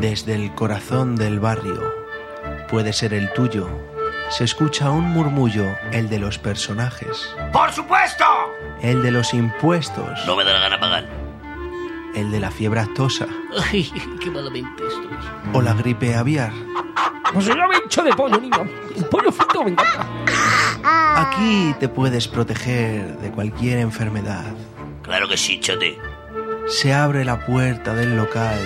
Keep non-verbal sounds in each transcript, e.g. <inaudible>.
Desde el corazón del barrio, puede ser el tuyo, se escucha un murmullo, el de los personajes, ¡Por supuesto! el de los impuestos, No me da la gana pagar. el de la fiebre actosa Ay, qué malamente estoy. o la gripe aviar. Pues yo me hincho de pollo, niño. El pollo frito me encanta. Aquí te puedes proteger de cualquier enfermedad. Claro que sí, chote. Se abre la puerta del local.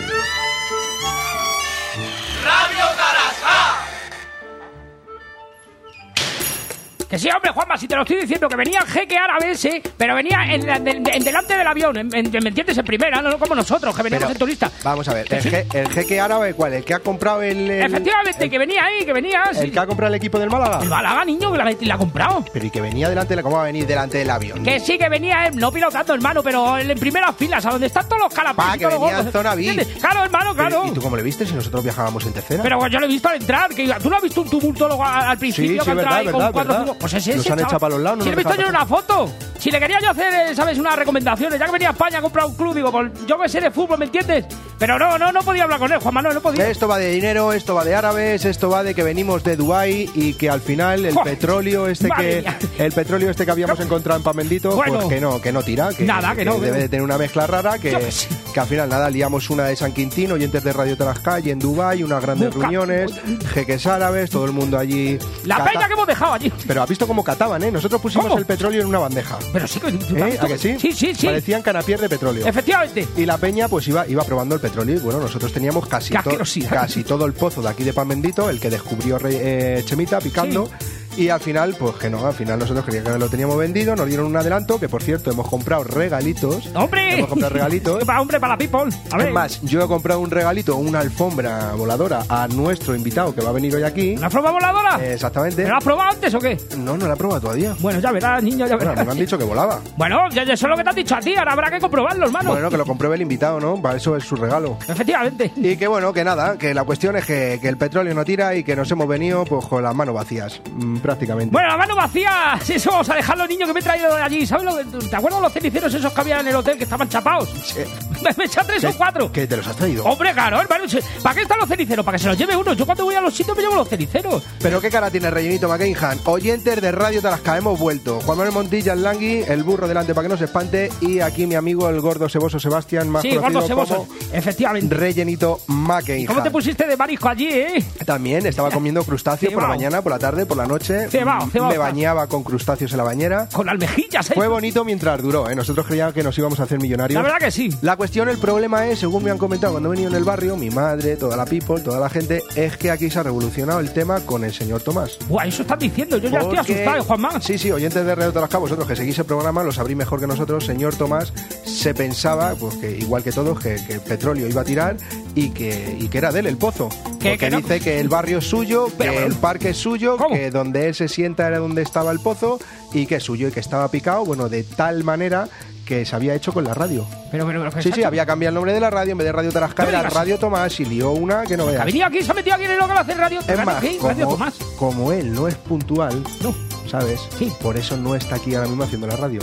Que sí, hombre, Juanma, si te lo estoy diciendo, que venía el jeque árabe ese, pero venía en, la- en- en delante del avión, en, en- ¿me entiendes? En primera, no como nosotros, que veníamos Pero, en turista. Vamos a ver, el, sí. je- el jeque árabe, ¿cuál? ¿El que ha comprado el. el- Efectivamente, que venía ahí, que venía... sí. el que ha comprado el equipo del Málaga? El Málaga, niño, que la, la ha comprado. Pero y que venía delante, de la- ¿cómo va a venir delante del avión? Que sí, que venía él, no pilotando, hermano, pero en primeras filas, a donde están todos los calapés Pa, y que todos los venía en gordos, zona VIP. ¿entiendes? Claro, hermano, Pero, claro. ¿Y tú cómo le viste si nosotros viajábamos en tercera? Pero yo lo he visto al entrar, que tú no has visto un tumultólogo al, al Sí, principio sí, que ha entrado verdad, ahí con verdad, cuatro verdad. cinco- Pues es ese, Nos han echado para los lados, no Si he visto yo una foto. Si le quería yo hacer, eh, ¿sabes? Unas recomendaciones, ya que venía a España a comprar un club, digo, pues yo que sé de fútbol, ¿me entiendes? Pero no, no, no podía hablar con él, Juan Manuel, no podía. Esto va de dinero, esto va de árabes, esto va de que venimos de Dubai y que al final el Joder, petróleo este que mía. el petróleo este que habíamos encontrado en Pamendito, Bueno. pues que no, que no tira, que, Nada, que no, debe de tener una mezcla rara, que, que al final nada, liamos una de San Quintín, oyentes de Radio Tarasca y en Dubai, unas grandes Busca- reuniones, jeques árabes, todo el mundo allí. La peña que hemos dejado allí. Pero visto cómo cataban, ¿eh? Nosotros pusimos ¿Cómo? el petróleo en una bandeja. Pero sí que... ¿tú has ¿Eh? ¿A que sí? Sí, sí, sí. Parecían canapiés de petróleo. Efectivamente. Y la peña pues iba, iba probando el petróleo y bueno, nosotros teníamos casi, to- casi todo el pozo de aquí de Pan Bendito, el que descubrió Rey- eh, Chemita picando. Y al final, pues que no, al final nosotros creíamos que lo teníamos vendido, nos dieron un adelanto, que por cierto hemos comprado regalitos. ¡Hombre! Hemos comprado regalitos. <laughs> para, hombre, para people. A ver. Es más, yo he comprado un regalito, una alfombra voladora a nuestro invitado que va a venir hoy aquí. ¿Una prueba voladora? Exactamente. ¿Me la has probado antes o qué? No, no la he probado todavía. Bueno, ya verás, niño, ya Bueno, verás. mí me han dicho que volaba. Bueno, ya, ya eso es lo que te han dicho a ti, ahora habrá que comprobarlo, hermano. Bueno, que lo compruebe el invitado, ¿no? Para eso es su regalo. Efectivamente. Y que bueno, que nada, que la cuestión es que, que el petróleo no tira y que nos hemos venido pues con las manos vacías, mm, prácticamente. Bueno, la mano vacía, eso vamos a dejarlo, niño, que me he traído de allí. ¿Sabes lo que- ¿Te acuerdas los ceniceros esos que había en el hotel que estaban chapados? Eh, Me, echa tres ¿qué- o cuatro. ¿Qué te los has traído? Hombre, claro, hermano. ¿Para qué están los ceniceros? Para que se los lleve uno. Yo cuando voy a los sitios me llevo los ceniceros. Pero qué cara tiene rellenito McKinhan. Oyentes de Radio Tarasca, hemos vuelto. Juan Manuel Montilla, el Langui, el burro delante para que no se espante. Y aquí mi amigo el gordo ceboso Sebastián, más sí, conocido gordo ceboso. como Efectivamente. rellenito McKinhan. ¿Cómo te pusiste de marisco allí, eh? También estaba comiendo <laughs> crustáceos por la mañana, por la tarde, por la noche. Cebao, Mm, cebao. Me bañaba con crustáceos en la bañera. Con almejillas, eh. Fue bonito mientras duró, ¿eh? Nosotros creíamos que nos íbamos a hacer millonarios. La verdad que sí. La cuestión, el problema es, según me han comentado cuando he venido en el barrio, mi madre, toda la people, toda la gente, es que aquí se ha revolucionado el tema con el señor Tomás. Buah, eso estás diciendo. Yo ya estoy asustado, eh, Juanma. Sí, sí, oyentes de Radio Tarasca, vosotros que seguís el programa, lo sabréis mejor que nosotros. Señor Tomás se pensaba, pues que igual que todos, que, que el petróleo iba a tirar y que, y que era de él el pozo. Que- Porque que no. dice que el barrio es suyo, Pero, que pero- el parque es suyo, ¿Cómo? que donde él se sienta era donde estaba el pozo y que es suyo y que estaba picado, bueno, de tal manera que se había hecho con la radio. Pero, pero, pero, Sí, sí, había cambiado el nombre de la radio, en vez de Radio Tarasca era. Radio Tomás y lió una que no Ha veas. venido aquí, se ha metido aquí en el local a hacer radio. Es más, ¿qué? radio como, Tomás. como él no es puntual, No. ¿sabes? Sí. Por eso no está aquí ahora mismo haciendo la radio.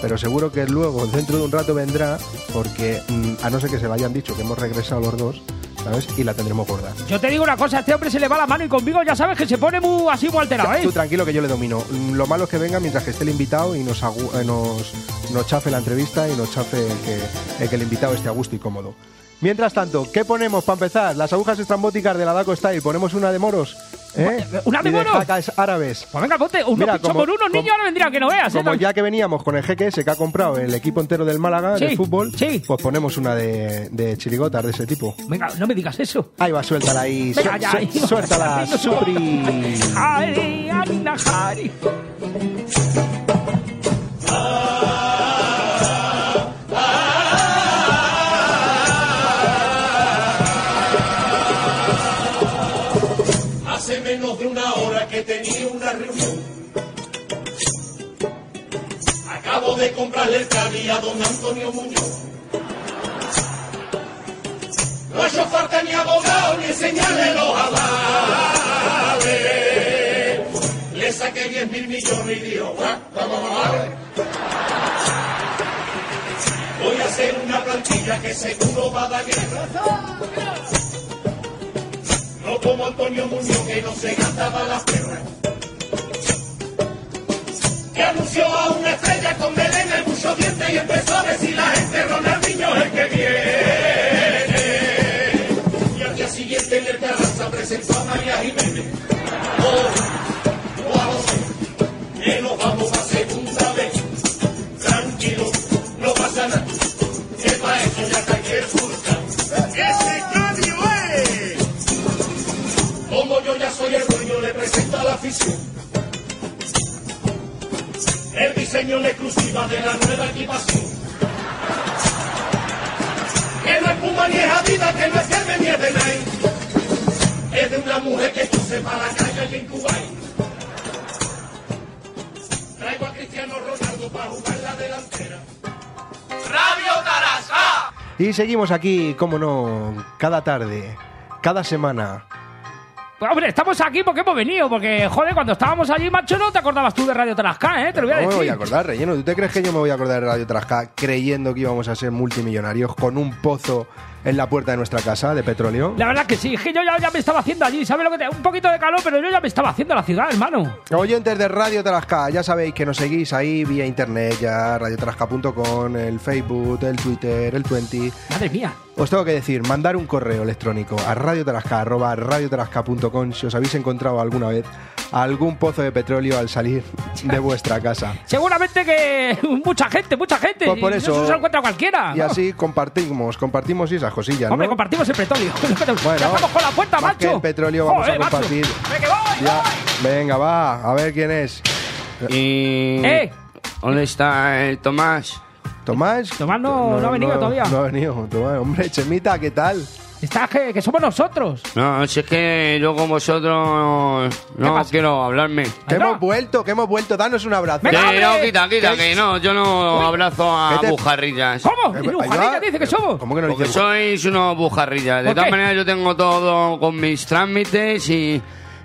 Pero seguro que luego, <laughs> dentro de un rato, vendrá, porque mm, a no ser que se lo hayan dicho que hemos regresado los dos, ¿sabes? Y la tendremos gorda. Yo te digo una cosa, a este hombre se le va la mano y conmigo ya sabes que se pone muy así muy alterado, ¿eh? Tú tranquilo que yo le domino. Lo malo es que venga mientras que esté el invitado y nos, agu- eh, nos, nos chafe la entrevista y nos chafe el que, el que el invitado esté a gusto y cómodo. Mientras tanto, ¿qué ponemos para empezar? Las agujas estrambóticas de la Daco Style. ¿Ponemos una de moros? ¿Eh? ¿Una de Y moros? jacas árabes. Pues venga, ponte uno Mira, como- por uno, niño, ahora vendría que no veas, ¿eh? Como ya que veníamos con el jeque ese que ha comprado el equipo entero del Málaga, Sí, de fútbol, sí. pues ponemos una de, de chirigotas de ese tipo. Venga, no me digas eso. Ahí va, suéltala ahí. Venga, ya, ahí. suéltala, Supri. De comprarle el a don Antonio Muñoz. No hecho falta ni abogado ni enseñarle los avales. Le saqué 10 mil millones y dijo. Voy a hacer una plantilla que seguro va a dar guerra. como Antonio Muñoz que no se gastaba las perras. Que anunció a una estrella con melena y muchos dientes y empezó a decir la gente Ronaldinho es el que viene. Y al día siguiente en el terraza presentó a María Jiménez. Oh, o a José, que nos vamos a segunda vez. Tranquilo, no pasa nada. Que para eso ya está aquí el sultán. ¡Ese cambio es! Como yo ya soy el dueño, le presento a la afición. El diseño en exclusiva de la nueva equipación. Que no es Puma ni es Adidas, que no es Kelvin ni es de Nike. Es de una mujer que cruce para la calle en Kuwait. Traigo a Cristiano Ronaldo para jugar la delantera. Y seguimos aquí, como no, cada tarde, cada semana. Pues, hombre, estamos aquí porque hemos venido. Porque, joder, cuando estábamos allí, macho, no te acordabas tú de Radio Tarasca, ¿eh? Te lo voy a No me decir. voy a acordar, relleno. ¿Tú te crees que yo me voy a acordar de Radio Trasca creyendo que íbamos a ser multimillonarios con un pozo en la puerta de nuestra casa de petróleo? La verdad que sí, que yo ya, ya me estaba haciendo allí, ¿sabes lo que te... Un poquito de calor, pero yo ya me estaba haciendo la ciudad, hermano. Oyentes de Radio Tarasca, ya sabéis que nos seguís ahí vía internet, ya radiotarasca.com, el Facebook, el Twitter, el Twenty. Madre mía. Os tengo que decir, mandar un correo electrónico a radiotarasca.com si os habéis encontrado alguna vez algún pozo de petróleo al salir de <laughs> vuestra casa. Seguramente que <laughs> mucha gente, mucha gente. Pues por y eso- se encuentra cualquiera. Y así compartimos, compartimos esas cosillas, Hombre, ¿no? compartimos el petróleo. <laughs> Bueno, ya estamos con la puerta, más macho. que el petróleo vamos Joder, a compartir. Venga, que voy, Ya. voy. Venga, va, a ver quién es. ¿Y ¡Eh! dónde está el Tomás? Tomás. Tomás no- no ha venido todavía. No ha venido. Tomás, hombre, Chemita, ¿qué tal? Está que, que somos nosotros. No, si es que yo con vosotros no quiero hablarme. Que Anda. hemos vuelto, que hemos vuelto. Danos un abrazo. Sí, no, quita, quita, que no, yo no Uy. abrazo a ¿Qué te- bujarrillas. ¿Cómo? Eh, ¿Y ahí Lujarilla va. dice que somos? ¿Cómo que no Porque dices? sois unos bujarrillas. De ¿Por todas maneras, yo tengo todo con mis trámites y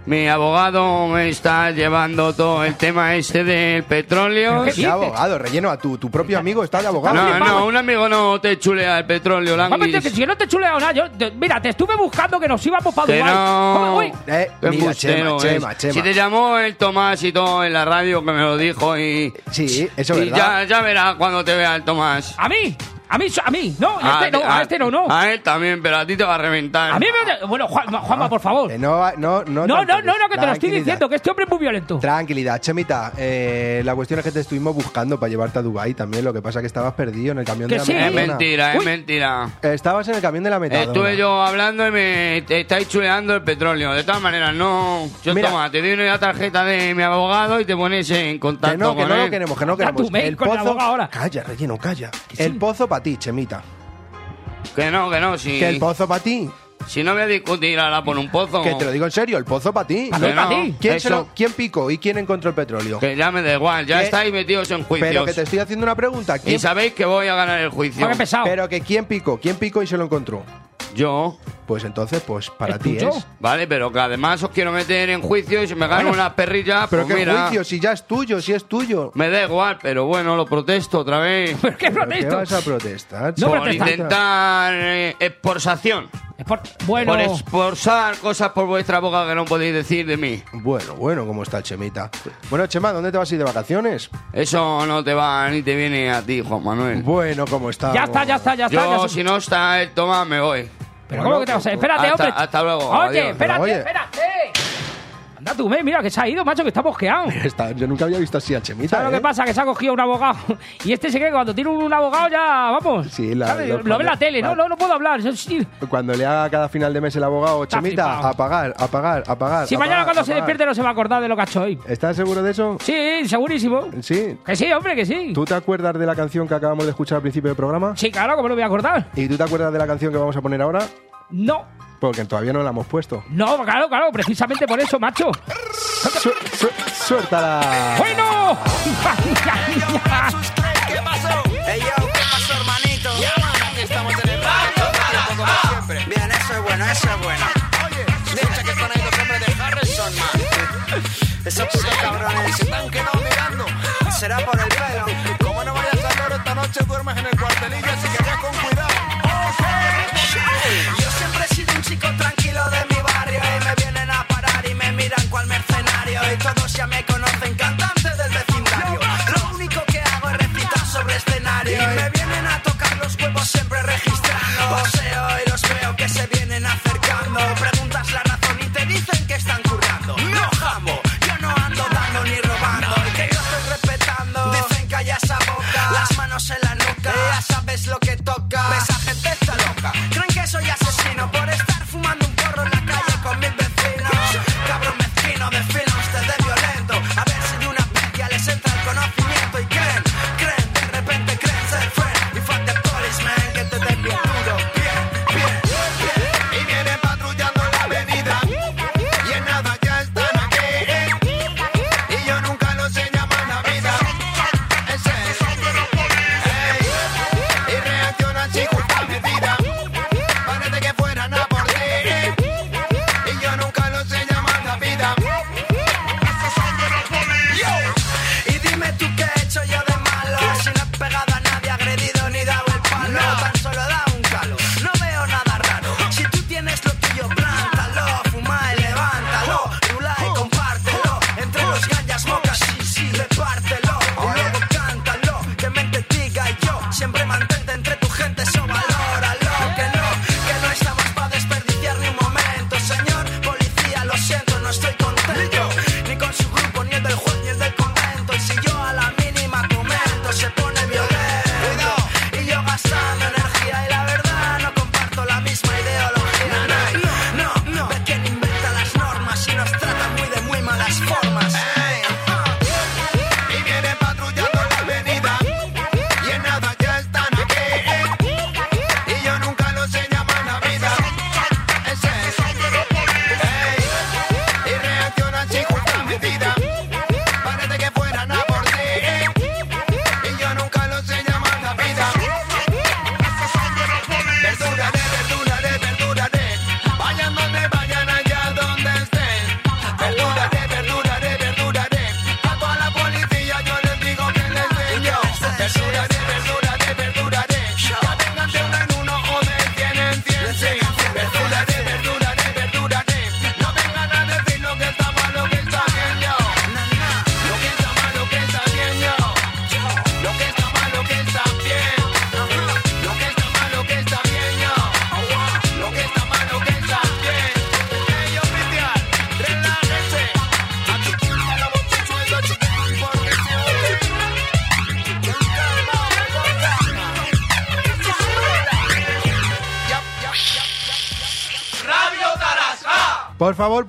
mi abogado me está llevando todo el tema este del petróleo. ¿Pero qué abogado? Relleno a tu, tu propio amigo está de abogado. No, no, un amigo no te chulea el petróleo, Vamos, Languis. que si yo no te he chuleado nada, yo, mira, te estuve buscando que nos íbamos para Dubái. no. Eh, mira, Chema. Chema, Chema. Si te llamó el Tomás y todo en la radio que me lo dijo y... Sí, eso es y verdad. ya, ya verás cuando te vea el Tomás. a mí, a mí, a mí, no, a este no, a este no, no. A él también, pero a ti te va a reventar. A mí me... Bueno, Juan- Juanma, por favor. Eh, no, no, no. No, no, no, no, que te lo estoy diciendo, que este hombre es muy violento. Tranquilidad, Chemita. Eh, la cuestión es que te estuvimos buscando para llevarte a Dubai también. Lo que pasa es que estabas perdido en el camión Que de la sí. Es mentira, es Uy. mentira. Estabas en el camión de la metadona. Estuve yo hablando y me estáis chuleando el petróleo. De todas maneras, no. Yo Mira. toma, te doy una tarjeta de mi abogado y te pones en contacto Que no, que con no él. lo queremos, que no queremos. tu mail con el abogado ahora. Calla, relleno, calla. sí. El pozo para ti, Chemita. Que no, que no, si, Que el pozo para ti. si no voy a discutir ahora por un pozo. Que te lo digo en serio, el pozo para ti. Pa' mí, Que pa' no, ti. ¿Quién, se lo- ¿Quién picó y quién encontró el petróleo? Que ya me da igual, ya Que- estáis metidos en juicios. Pero que te estoy haciendo una pregunta. Y ¿Quién, sabéis que voy a ganar el juicio. Qué pero que quién picó, quién picó y se lo encontró. Yo. Pues entonces, pues para ¿Es ti tuyo? es. Vale, pero que además os quiero meter en juicio y si me gano Bueno. unas perrillas, Pero pues qué mira, juicio, si ya es tuyo, si es tuyo. me da igual, pero bueno, lo protesto otra vez. <laughs> ¿Pero qué ¿Pero ¿Qué protesto? vas a protestar? No por protesta. intentar eh, exporsación. Por- Bueno, Por expulsar cosas por vuestra boca que no podéis decir de mí. Bueno, bueno, ¿cómo está Chemita? Bueno, Chema, ¿dónde te vas a ir de vacaciones? Eso no te va ni te viene a ti, Juan Manuel. Bueno, ¿cómo está? ya está, ya está, ya está. Yo, ya si no está el Tomás, me voy. Pero Bueno, ¿cómo que te vas a Espérate, hasta- hombre. hasta luego, Oye, adiós. espérate, Oye. espérate. Mira que se ha ido, macho, que está mosqueado. <laughs> Está- yo nunca había visto así a Chemita. ¿Sabes lo que ¿eh? pasa? Que se ha cogido un abogado. <laughs> Y este se cree que cuando tiene un abogado ya, vamos. Sí, lo- lo, ve en la tele. No, no, no puedo hablar. Sí- Cuando le haga cada final de mes el abogado, Está Chemita, flipado. apagar, apagar, apagar. Si mañana apagar, cuando se despierte no se va a acordar de lo que ha hecho hoy. ¿Estás seguro de eso? Sí, segurísimo. Sí. Que sí, hombre, que sí. ¿Tú te acuerdas de la canción que acabamos de escuchar al principio del programa? Sí, claro, ¿cómo no me voy a acordar? ¿Y tú te acuerdas de la canción que vamos a poner ahora? No. Porque todavía no la hemos puesto. No, claro, claro, precisamente por eso, macho. Su- su- suéltala. ¡Bueno! ¿Qué pasó? Hey yo, ¿qué pasó, hermanito? Estamos en el como siempre. Bien, eso es bueno, eso es bueno. Oye, escucha que están ahí los hombres de Harrison, man. Esos putos cabrones se están quedando mirando. Será por el pelo en el cuartelillo, así que ve con cuidado. Yo siempre he sido un chico tranquilo de mi barrio y me vienen a parar y me miran cual mercenario y todos ya me conocen, canto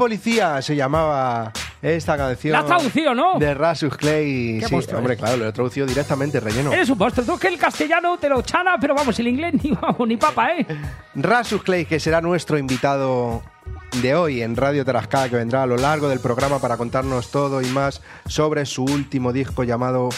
policía, se llamaba esta canción. La has traducido, ¿no? De Rasus Clay. Sí, hombre, claro, lo he traducido directamente, relleno. Eres un monstruo. Tú que el castellano te lo chana, pero vamos, el inglés ni vamos, ni papa, ¿eh? Rasus Clay, que será nuestro invitado de hoy en Radio Tarascada, que vendrá a lo largo del programa para contarnos todo y más sobre su último disco llamado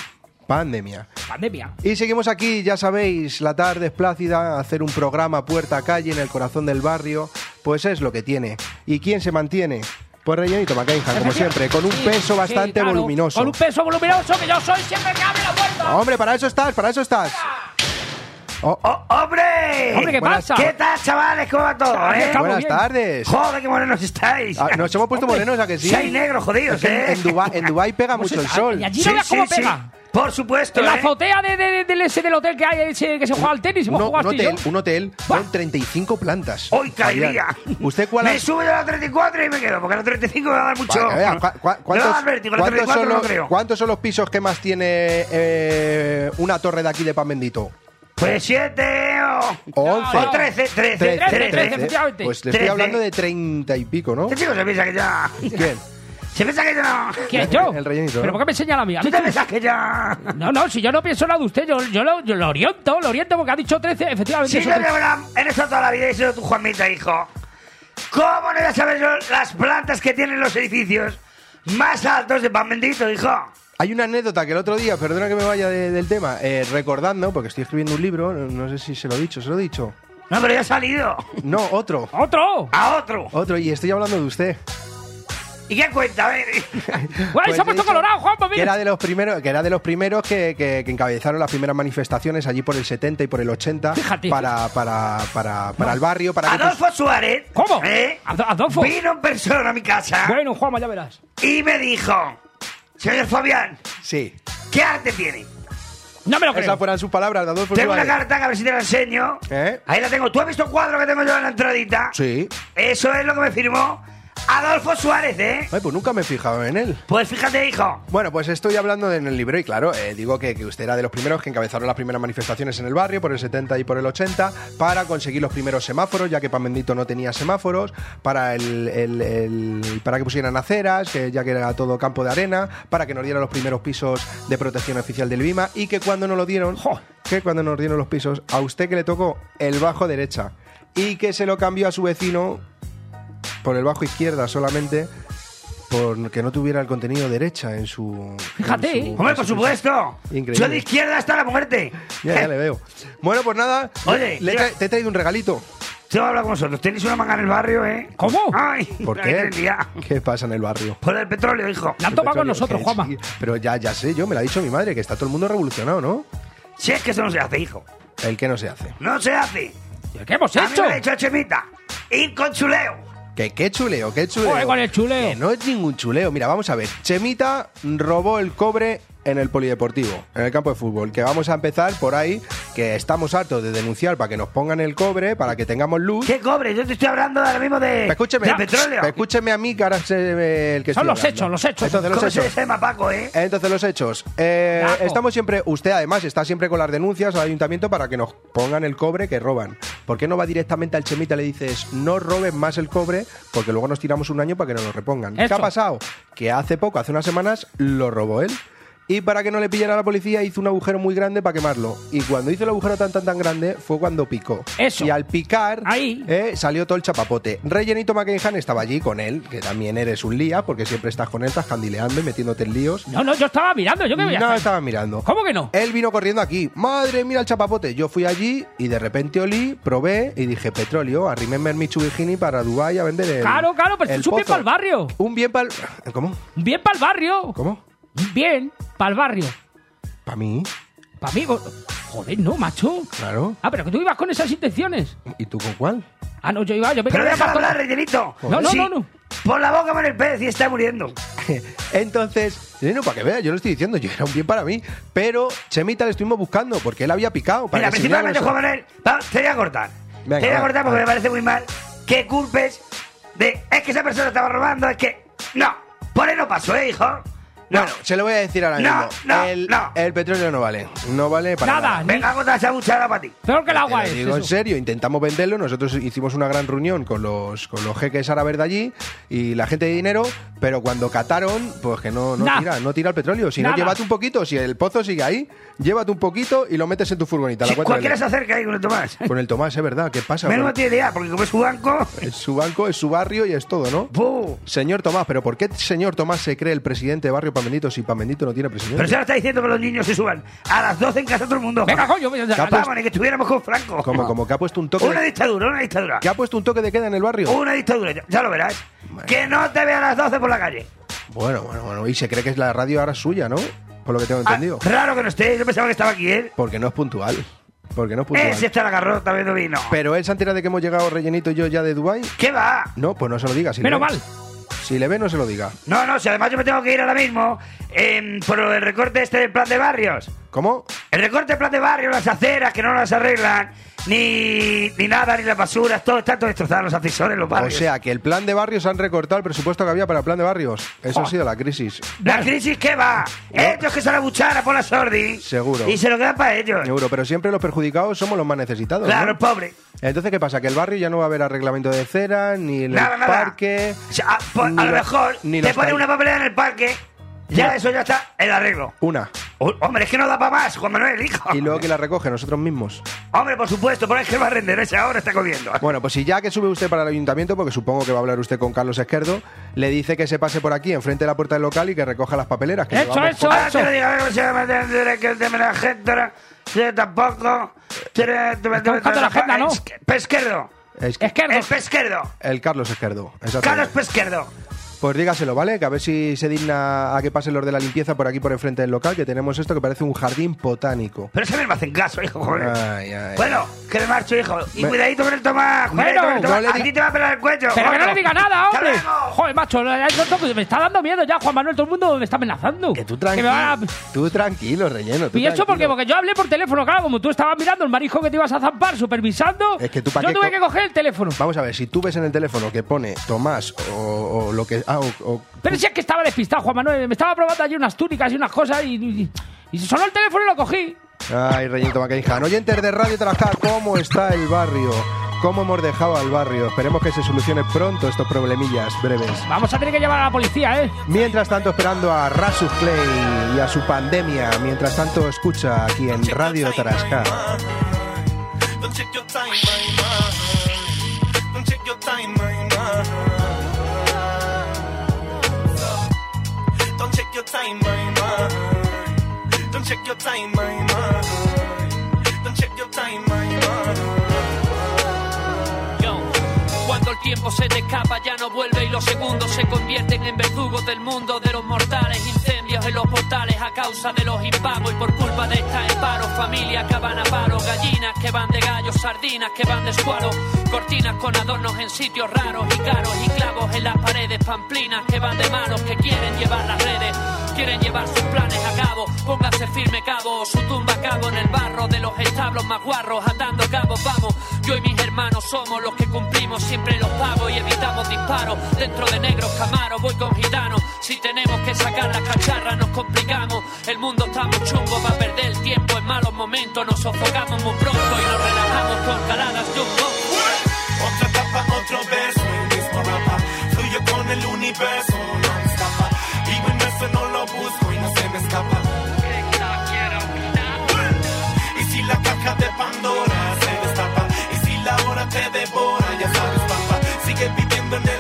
Pandemia. Pandemia. Y seguimos aquí, ya sabéis, la tarde es plácida, hacer un programa puerta a calle en el corazón del barrio, pues es lo que tiene. ¿Y quién se mantiene? Pues rellenito Macaijan, como siempre, con un peso sí, bastante claro. voluminoso. Con un peso voluminoso que yo soy siempre que abre la puerta. Hombre, para eso estás, para eso estás. Oh, ¡Oh, ¡Hombre! Hombre, ¿qué buenas- pasa? ¿Qué tal, chavales? ¿Cómo va todo, eh? estamos buenas bien. tardes. Joder, qué morenos estáis. Ah, nos hemos puesto morenos, ¿a que sí? Seis negros, jodidos, ¿eh? en, Dubái, pega Pues mucho el sol. Y allí no veas cómo pega. Por supuesto, En la ¿eh? azotea de, de- del ese del hotel que hay ese, que se juega al tenis, hemos Un, jugado hotel, un hotel con 35 plantas. Hoy caería. Fabián, ¿Usted cuál Me ha- yo a la 34 y me quedo, porque a la 35 me va a dar mucho. Para que vea, ¿cu- cu- me va a ¿cuántos, dar vértigo, a la cuántos 34 son no los, creo. cuántos son los pisos que más tiene eh, una torre de aquí de Pan Bendito? Pues 7 o... O 11. O 13, 13, 13. trece, efectivamente. Pues le estoy Trece. hablando de 30 y pico, ¿no? Este chico se piensa que ya... ¿Quién? Se piensa que ya... ¿Quién, yo? El rellenito, ¿Pero ¿no? por qué me señala a mí? A ¿Tú mí te piensas que ya...? No, no, si yo no pienso nada de usted, yo, yo, lo, yo lo oriento, lo oriento porque ha dicho 13, efectivamente. Si eso yo llevo la- en esto toda la vida y he sido tu Juanmita, hijo. ¿Cómo no voy a saber yo las plantas que tienen los edificios más altos de pan bendito, hijo? Hay una anécdota que el otro día, perdona que me vaya de- del tema, eh, recordando, porque estoy escribiendo un libro, no, no sé si se lo he dicho, ¿se lo he dicho? No, pero ya ha salido. No, otro. ¡Otro! A otro. Otro, y estoy hablando de usted. ¿Y qué cuenta? A ver. <laughs> Bueno, Pues se ha puesto he dicho colorado, Juan, pues que mira. era de los primeros que era de los primeros que, que- que encabezaron las primeras manifestaciones allí por el 70 y por el 80 Fíjate. para para para, para el barrio para que Adolfo Suárez. ¿Cómo? ¿eh? Ad- Adolfo. Vino en persona a mi casa Bueno, Juanma, ya verás. y me dijo: Señor Fabián, sí ¿qué arte tiene? No me lo creo. esas fueran sus palabras Tengo una carta que a ver si te la enseño. ¿Eh? Ahí la tengo. ¿Tú has visto el cuadro que tengo yo en la entradita? sí Eso es lo que me firmó Adolfo Suárez, ¿eh? Ay, pues nunca me he fijado en él Pues fíjate, hijo. Bueno, pues estoy hablando de- en el libro y claro, eh, digo que, que usted era de los primeros que encabezaron las primeras manifestaciones en el barrio por el 70 y por el 80 para conseguir los primeros semáforos, ya que Pan Bendito no tenía semáforos, para el, el- el- para que pusieran aceras, que ya que era todo campo de arena, para que nos dieran los primeros pisos de protección oficial del BIMA y que cuando nos lo dieron, que cuando nos dieron los pisos, a usted que le tocó el bajo derecha y que se lo cambió a su vecino por el bajo izquierda solamente porque no tuviera el contenido derecha en su Fíjate, en su- ¿eh? Hombre, por supuesto. Increíble. Yo de izquierda hasta la muerte. ya, ya le veo bueno pues nada Oye, le te he traído un regalito Yo hablo con vosotros. Tenéis una manga en el barrio, ¿eh? ¿Cómo? Ay, ¿por qué? qué pasa en el barrio Por el petróleo, hijo. La han tomado con nosotros, que Juanma. pero ya ya sé yo me lo ha dicho mi madre que está todo el mundo revolucionado no Si es que eso no se hace, hijo. el que no se hace No se hace. ¿Qué hemos A mí hecho? me lo ha Chemita. Ir con chuleo. Que qué chuleo qué chuleo Joder, con el chuleo. Que no es ningún chuleo. Mira vamos a ver. Chemita robó el cobre en el polideportivo, en el campo de fútbol, que vamos a empezar por ahí, que estamos hartos de denunciar para que nos pongan el cobre, para que tengamos luz. ¿Qué cobre? Yo te estoy hablando ahora mismo de, Escúcheme, de petróleo. escúcheme a mí que ahora sé el que Son estoy los hablando. hechos, los hechos. Entonces los ¿Cómo se hechos. llama Paco, eh? Entonces los hechos. Eh, estamos siempre, usted además está siempre con las denuncias al ayuntamiento para que nos pongan el cobre que roban. ¿Por qué no va directamente al chemita y le dices no robes más el cobre porque luego nos tiramos un año para que nos lo repongan? ¿Qué ha pasado? Que hace poco, hace unas semanas, lo robó él. Y para que no le pillara a la policía hizo un agujero muy grande para quemarlo. Y cuando hizo el agujero tan tan tan grande fue cuando picó. Eso. Y al picar Ahí. eh, salió todo el chapapote. Rellenito McKenhan estaba allí con él, que también eres un lía, porque siempre estás con él, estás candileando y metiéndote en líos. No, no, yo estaba mirando, yo que voy a No hacer? estaba mirando. ¿Cómo que no? Él vino corriendo aquí. Madre, mira el chapapote. Yo fui allí y de repente olí, probé y dije, petróleo, arrímenme el Mitsubishi para Dubái a vender el Claro, claro, pero el es un bien pozo. pa'l barrio. Un bien para ¿Cómo? Bien para el barrio. ¿Cómo? Bien para el barrio. ¿Para mí? Para mí. Joder, no, macho. Claro. Ah, pero que tú ibas con esas intenciones. ¿Y tú con cuál? Ah, no, yo iba, yo me Pero déjalo para hablar, rellenito. No, no, Sí, no, no. Pon la boca en el pez y está muriendo. <laughs> Entonces, no, para que vea, yo lo estoy diciendo, yo era un bien para mí, pero Chemita le estuvimos buscando porque él había picado. Para Mira, que principalmente, Juan no Manuel, va, te voy a cortar. Venga, te voy a cortar porque me parece muy mal que culpes de. Es que esa persona estaba robando, es que. No, por ahí no pasó, ¿eh, hijo? No. Bueno, se lo voy a decir ahora No, mismo. no, el, no. el petróleo no vale. No vale para Nada, nada. Venga, con esa cuchara para ti. peor que el agua es. digo en eso. serio, intentamos venderlo. Nosotros hicimos una gran reunión con los, con los jeques árabes de allí y la gente de dinero, pero cuando cataron, pues que no, no Nah. tira, no tira el petróleo. Si no, llévate un poquito. Si el pozo sigue ahí, llévate un poquito y lo metes en tu furgoneta. la Si cuatro cualquiera se acerca ahí con el Tomás. la- Con el Tomás, es verdad. ¿Qué pasa? Menos no tiene idea, porque como es su banco. es su banco, es su barrio y es todo, ¿no? ¡buh! Señor Tomás, pero ¿por qué señor Tomás se cree el presidente de Barrio Pamendito si Pamendito no tiene presidente? Pero se lo está diciendo que los niños se suban a las 12 en casa todo el mundo. Venga, coño. Vamos, que estuviéramos con Franco. como, como que ha puesto un toque. Una de- dictadura, una dictadura. que ha puesto un toque de queda en el barrio. Una dictadura, ya, ya lo verás. Que no te vea a las 12 por la calle. Bueno, bueno, bueno. Y se cree que es la radio ahora suya, ¿no? Por lo que tengo Ah, entendido. raro que no esté, yo pensaba que estaba aquí él. Porque no es puntual. Porque no es puntual. Ese está la garrota viendo vino. Pero él se entera de que hemos llegado rellenito y yo ya de Dubai. ¿Qué va? No, pues no se lo diga. Si Menos mal. Si le ve, no se lo diga. No, no, si además yo me tengo que ir ahora mismo em, por el recorte este del plan de barrios. ¿Cómo? El recorte del plan de barrios, las aceras que no las arreglan, ni, ni nada, ni las basuras, todo está todo destrozado, los ascensores, los O barrios. sea, que el plan de barrios han recortado el presupuesto que había para el plan de barrios. Eso Oh. ha sido la crisis. ¿La crisis qué va? Ellos que se la buchara por la sordi. Seguro. Y se lo quedan para ellos. Euro, pero siempre los perjudicados somos los más necesitados. Claro, ¿no? el pobre. Entonces, ¿qué pasa? Que el barrio ya no va a haber arreglamento de cera, ni el Nada, nada. parque. O sea, a, por- ni a lo mejor ni te ponen una papelera en el parque, ya eso ya está el arreglo. Una. Oh, hombre, es que no da para más, Juan Manuel, hijo. Y luego que la recoge nosotros mismos. Hombre, por supuesto, por ahí que va a render ese ahora está comiendo. Bueno, pues si ya que sube usted para el ayuntamiento, porque supongo que va a hablar usted con Carlos Esquerdo, le dice que se pase por aquí, enfrente de la puerta del local y que recoja las papeleras. Que Eso, eso, por- Ahora te lo digo, a ver cómo se llama, de- de- que tampoco. Buscando la agenda, ¿no? Pesquerdo. Es que- Esquerdo. El pesquerdo. el Carlos Esquerdo. Carlos Pesquerdo. Pues dígaselo, ¿vale? Que a ver si se digna a que pasen los de la limpieza por aquí por enfrente del local, que tenemos esto que parece un jardín botánico. Pero ese me hacen caso, hijo, joder. Ay, ay, Bueno, que me marcho, hijo. Y Me- cuidadito con el Tomás. Cuidadito Bueno, con el Tomás. no le A ti te va a pelar el cuello. Pero que no le diga nada, hombre. Joder, macho, me está dando miedo ya, Juan Manuel. Todo el mundo me está amenazando. Que tú me van a- tranquilo. Tú tranquilo, relleno. tú ¿Y eso por qué? tranquilo. Porque yo hablé por teléfono, claro, como tú estabas mirando el marisco que te ibas a zampar, supervisando. Es que tú pa' Yo qué tuve co- que coger el teléfono. Vamos a ver, si tú ves en el teléfono que pone Tomás o, o lo que. Ah, o- o- Pero si es que estaba despistado, Juan Manuel. Me estaba probando allí unas túnicas y unas cosas y, y, y sonó el teléfono y lo cogí. Ay, Reyito Macainjan. Oyentes de Radio Tarajá, ¿cómo está el barrio? ¿Cómo hemos dejado al barrio? Esperemos que se solucione pronto estos problemillas breves. Vamos a tener que llevar a la policía, ¿eh? Mientras tanto, esperando a Rasus Clay y a su pandemia. Mientras tanto, escucha aquí en Radio Tarasca. Check your time, my man. Don't check your time, my man. Don't check your time, my man. Yo, Cuando el tiempo se te escapa ya no vuelve y los segundos se convierten en verdugos del mundo de los mortales, incendios en los portales a causa de los impagos y por culpa de esta en paro, familia que van a paro, gallinas que van de gallos, sardinas que van de escualo, cortinas con adornos en sitios raros y caros y clavos en las paredes, pamplinas que van de manos que quieren llevar las redes, quieren llevar sus planes a cabo, póngase firme cabo, su tumba cabo en el barro de los establos más guarros, atando cabos, vamos, yo y mis hermanos somos los que cumplimos siempre los pagos y evitamos disparos, dentro de negros camaros, voy con gitanos, si tenemos que sacar las cacharras nos complicamos, el mundo está muy chungo para perder el tiempo en malos momentos, nos sofocamos muy pronto y nos relajamos con caladas jumbo. Otra etapa, otro verso, el mismo rapa. Fluyo con el universo, no me escapa. Vivo inmerso, no lo busco y no se me escapa. Y si la caja de Pandora se destapa, y si la hora te devora, ya sabes, papá. Sigue viviendo en el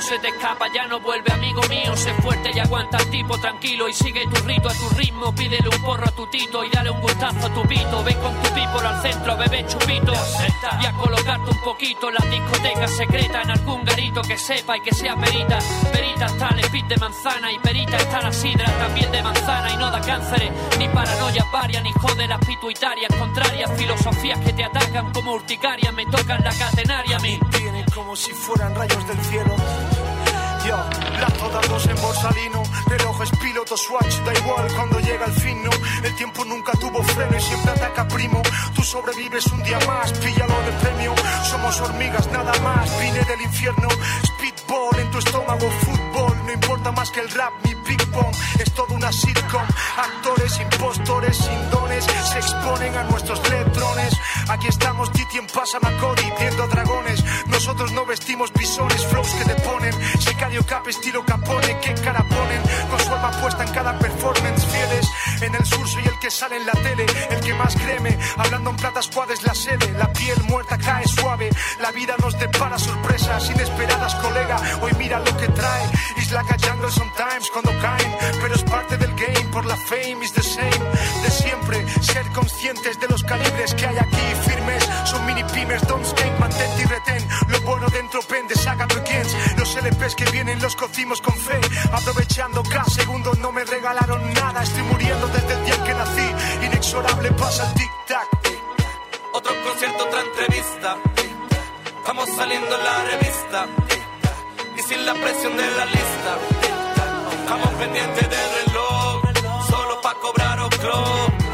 se te escapa ya no vuelve amigo mío. Sé fuerte y aguanta el tipo tranquilo Y sigue tu rito a tu ritmo. Pídele un porro a tu tito y dale un gustazo a tu pito. Ven con tu people al centro, bebé chupito Y a colocarte un poquito en la discoteca secreta En algún garito que sepa y que sea perita. Perita está el speed de manzana Y perita está la sidra también de manzana Y no da cánceres, ni paranoia varias Ni jode las pituitarias. Contrarias Filosofías que te atacan como urticaria. Me tocan la catenaria a mí como si fueran rayos del cielo. Yo, lanzo dardos en borsalino, relojes piloto swatch, da igual cuando llega el fin, no. El tiempo nunca tuvo freno y siempre ataca primo. Tú sobrevives un día más, píllalo de premio. Somos hormigas, nada más, vine del infierno. Speedball en tu estómago, fútbol, no importa más que el rap, mi ping-pong, es toda una sitcom. Actores, impostores, sin dones, se exponen a nuestros letrones. Aquí estamos, Titi en Pasa Macori, viendo dragones. Nosotros no vestimos pisones, flows que te ponen. Secario cap, estilo capone, que cara ponen. Con su alma puesta en cada performance, fieles. En el sur soy el que sale en la tele, el que más creme. Hablando en platas cuadres la sede, la piel muerta cae suave. La vida nos depara sorpresas inesperadas, colega. Hoy mira lo que trae. Isla like Jungle sometimes cuando pero es parte del game, por la fame is the same. De siempre, ser conscientes de los calibres que hay aquí firmes. Son mini pymes, don't skate, mantente y retén. Lo bueno dentro pende, saca begins. Los LPs que vienen los cocimos con fe. Aprovechando cada segundo, no me regalaron nada. Estoy muriendo desde el día que nací. Inexorable pasa el tic-tac. Otro concierto, otra entrevista. Estamos saliendo en la revista. Y sin la presión de la lista. Estamos pendientes del reloj. Solo pa' cobrar ocro.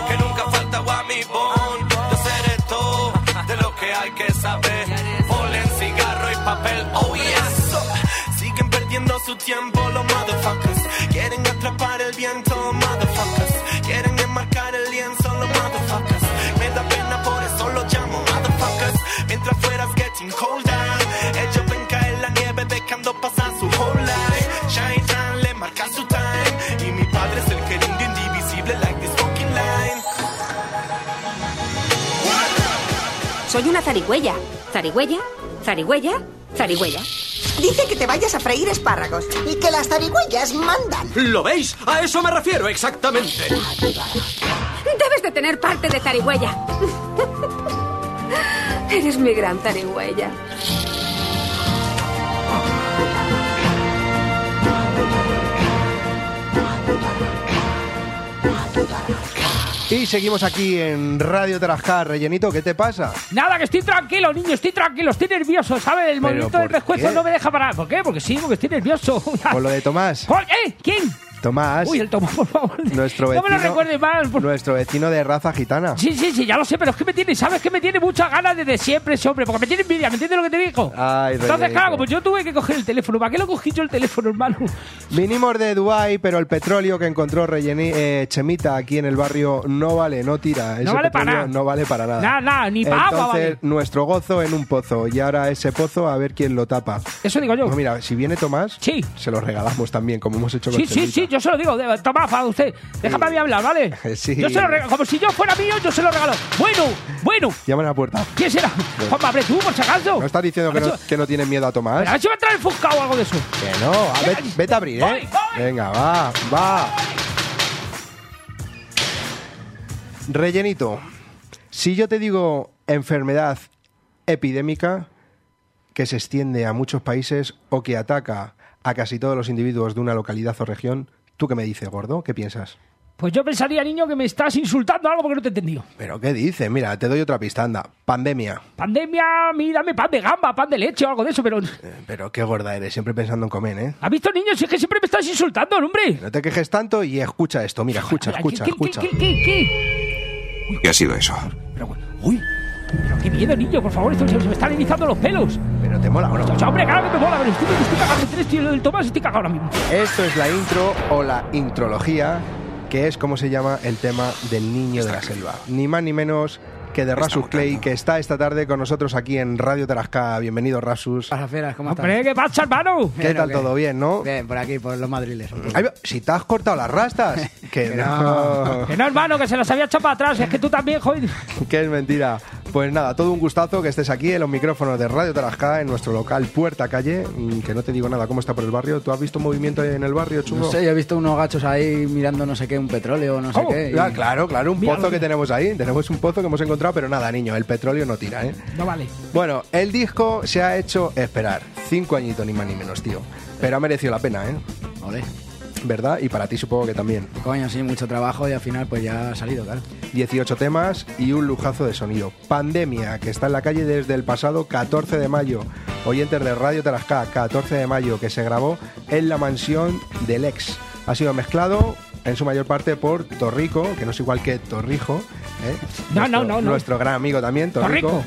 Que nunca falta Wami Bon. Yo seré todo de lo que hay que saber. Polen, cigarro y papel. Oh yes. Siguen perdiendo su tiempo los motherfuckers. Quieren atrapar el viento, motherfuckers. Quieren enmarcar el lienzo, los motherfuckers. Me da pena, por eso los llamo motherfuckers. Mientras fueras getting colder, Soy una zarigüeya. Zarigüeya, zarigüeya, zarigüeya. Dice que te vayas a freír espárragos y que las zarigüeyas mandan. ¿Lo veis? A eso me refiero exactamente. Debes de tener parte de zarigüeya. Eres mi gran zarigüeya. Y seguimos aquí en Radio Tarascar. Rellenito, ¿qué te pasa? Nada, que estoy tranquilo, niño, estoy tranquilo, estoy nervioso, ¿sabes? El movimiento del pescuezo no me deja parar. ¿Por qué? Porque sí, porque estoy nervioso. <laughs> Por lo de Tomás. ¿Eh? ¿Quién? Tomás, Uy, el Tomás, por favor. nuestro No me lo vecino, recuerdes más. por- nuestro vecino de raza gitana. Sí, sí, sí, ya lo sé, pero es que me tiene, ¿sabes que me tiene muchas ganas desde siempre ese hombre? Porque me tiene envidia, ¿me entiendes lo que te digo? Ay, Entonces, claro, como yo tuve que coger el teléfono, ¿para qué lo cogí yo el teléfono, hermano? Vinimos de Dubai, pero el petróleo que encontró Relleni- eh, Chemita aquí en el barrio no vale, no tira. Ese vale para nada. No vale para nada. Nada, nada, ni pa' agua Entonces, vale. nuestro gozo en un pozo. Y ahora ese pozo, a ver quién lo tapa. Eso digo yo. Pues mira, si viene Tomás, Sí. se lo regalamos también, como hemos hecho con Sí, sí, Chemita. sí, yo se lo digo. de- Toma, para usted. Déjame a mí hablar, ¿vale? <laughs> Sí. Yo se lo regalo. Como si yo fuera mío, yo se lo regalo. Bueno, bueno. Llaman a la puerta. ¿Quién será? Juanma, abre tú, por si acaso. ¿No estás diciendo que no, que no tienes miedo a Tomás? A ver si va a entrar enfuscado o algo de eso. Que no, a ver, vete a abrir, ¿eh? Venga, va, va. Rellenito, si yo te digo enfermedad epidémica que se extiende a muchos países o que ataca a casi todos los individuos de una localidad o región, ¿tú qué me dices, gordo? ¿Qué piensas? Pues yo pensaría, niño, que me estás insultando algo porque no te he entendido. ¿Pero qué dices? Mira, te doy otra pista, anda. Pandemia. Pandemia, mírame pan de gamba, pan de leche o algo de eso, pero... Pero qué gorda eres, siempre pensando en comer, ¿eh? ¿Has visto, niño? Si es que siempre me estás insultando, hombre. No te quejes tanto y escucha esto. Mira, escucha, Mira, escucha, ¿qué, escucha. ¿Qué, qué, qué, qué? ¿Qué ha sido eso? Pero qué miedo, niño, por favor, esto se, se me están erizando los pelos. Pero te mola, bro. O sea, hombre, claro que me mola, pero estoy, estoy cagando en tres, tío, el Tomás estoy cagado ahora mismo. Esto es la intro o la intrología, que es como se llama el tema del niño de la selva. Ni más ni menos que de Rasus Clay, que está esta tarde con nosotros aquí en Radio Tarasca. Bienvenido, Rasus. ¿cómo estás? Hombre, ¿qué pasa, hermano? ¿Qué tal todo bien, no? Bien, por aquí, por los madriles. Ay, si te has cortado las rastas. <laughs> que Que no. Que no, hermano, que se las había echado para atrás. Es que tú también, joder. <laughs> que es mentira. Pues nada, todo un gustazo que estés aquí en los micrófonos de Radio Tarasca, en nuestro local Puerta Calle. mm, Que no te digo nada, ¿cómo está por el barrio? ¿Tú has visto movimiento en el barrio, chungo? No sé, yo he visto unos gachos ahí mirando no sé qué, un petróleo, no sé ¿Cómo? qué. y- claro, claro, un Míralo. pozo que tenemos ahí. Tenemos un pozo que hemos encontrado, pero nada, niño, el petróleo no tira, ¿eh? No vale. Bueno, el disco se ha hecho esperar. Cinco añitos, ni más ni menos, tío. Pero ha merecido la pena, ¿eh? Ole. ¿Verdad? Y para ti supongo que también. Coño, sí, mucho trabajo y al final pues ya ha salido, claro. 18 temas y un lujazo de sonido. Pandemia, que está en la calle desde el pasado 14 de mayo. Oyentes de Radio Tarasca, 14 de mayo, que se grabó en la mansión del ex. Ha sido mezclado en su mayor parte por Torrico, que no es igual que Torrijo. ¿eh? No, Nuestro- no, no, no. Nuestro gran amigo también, Torrico. Torrico.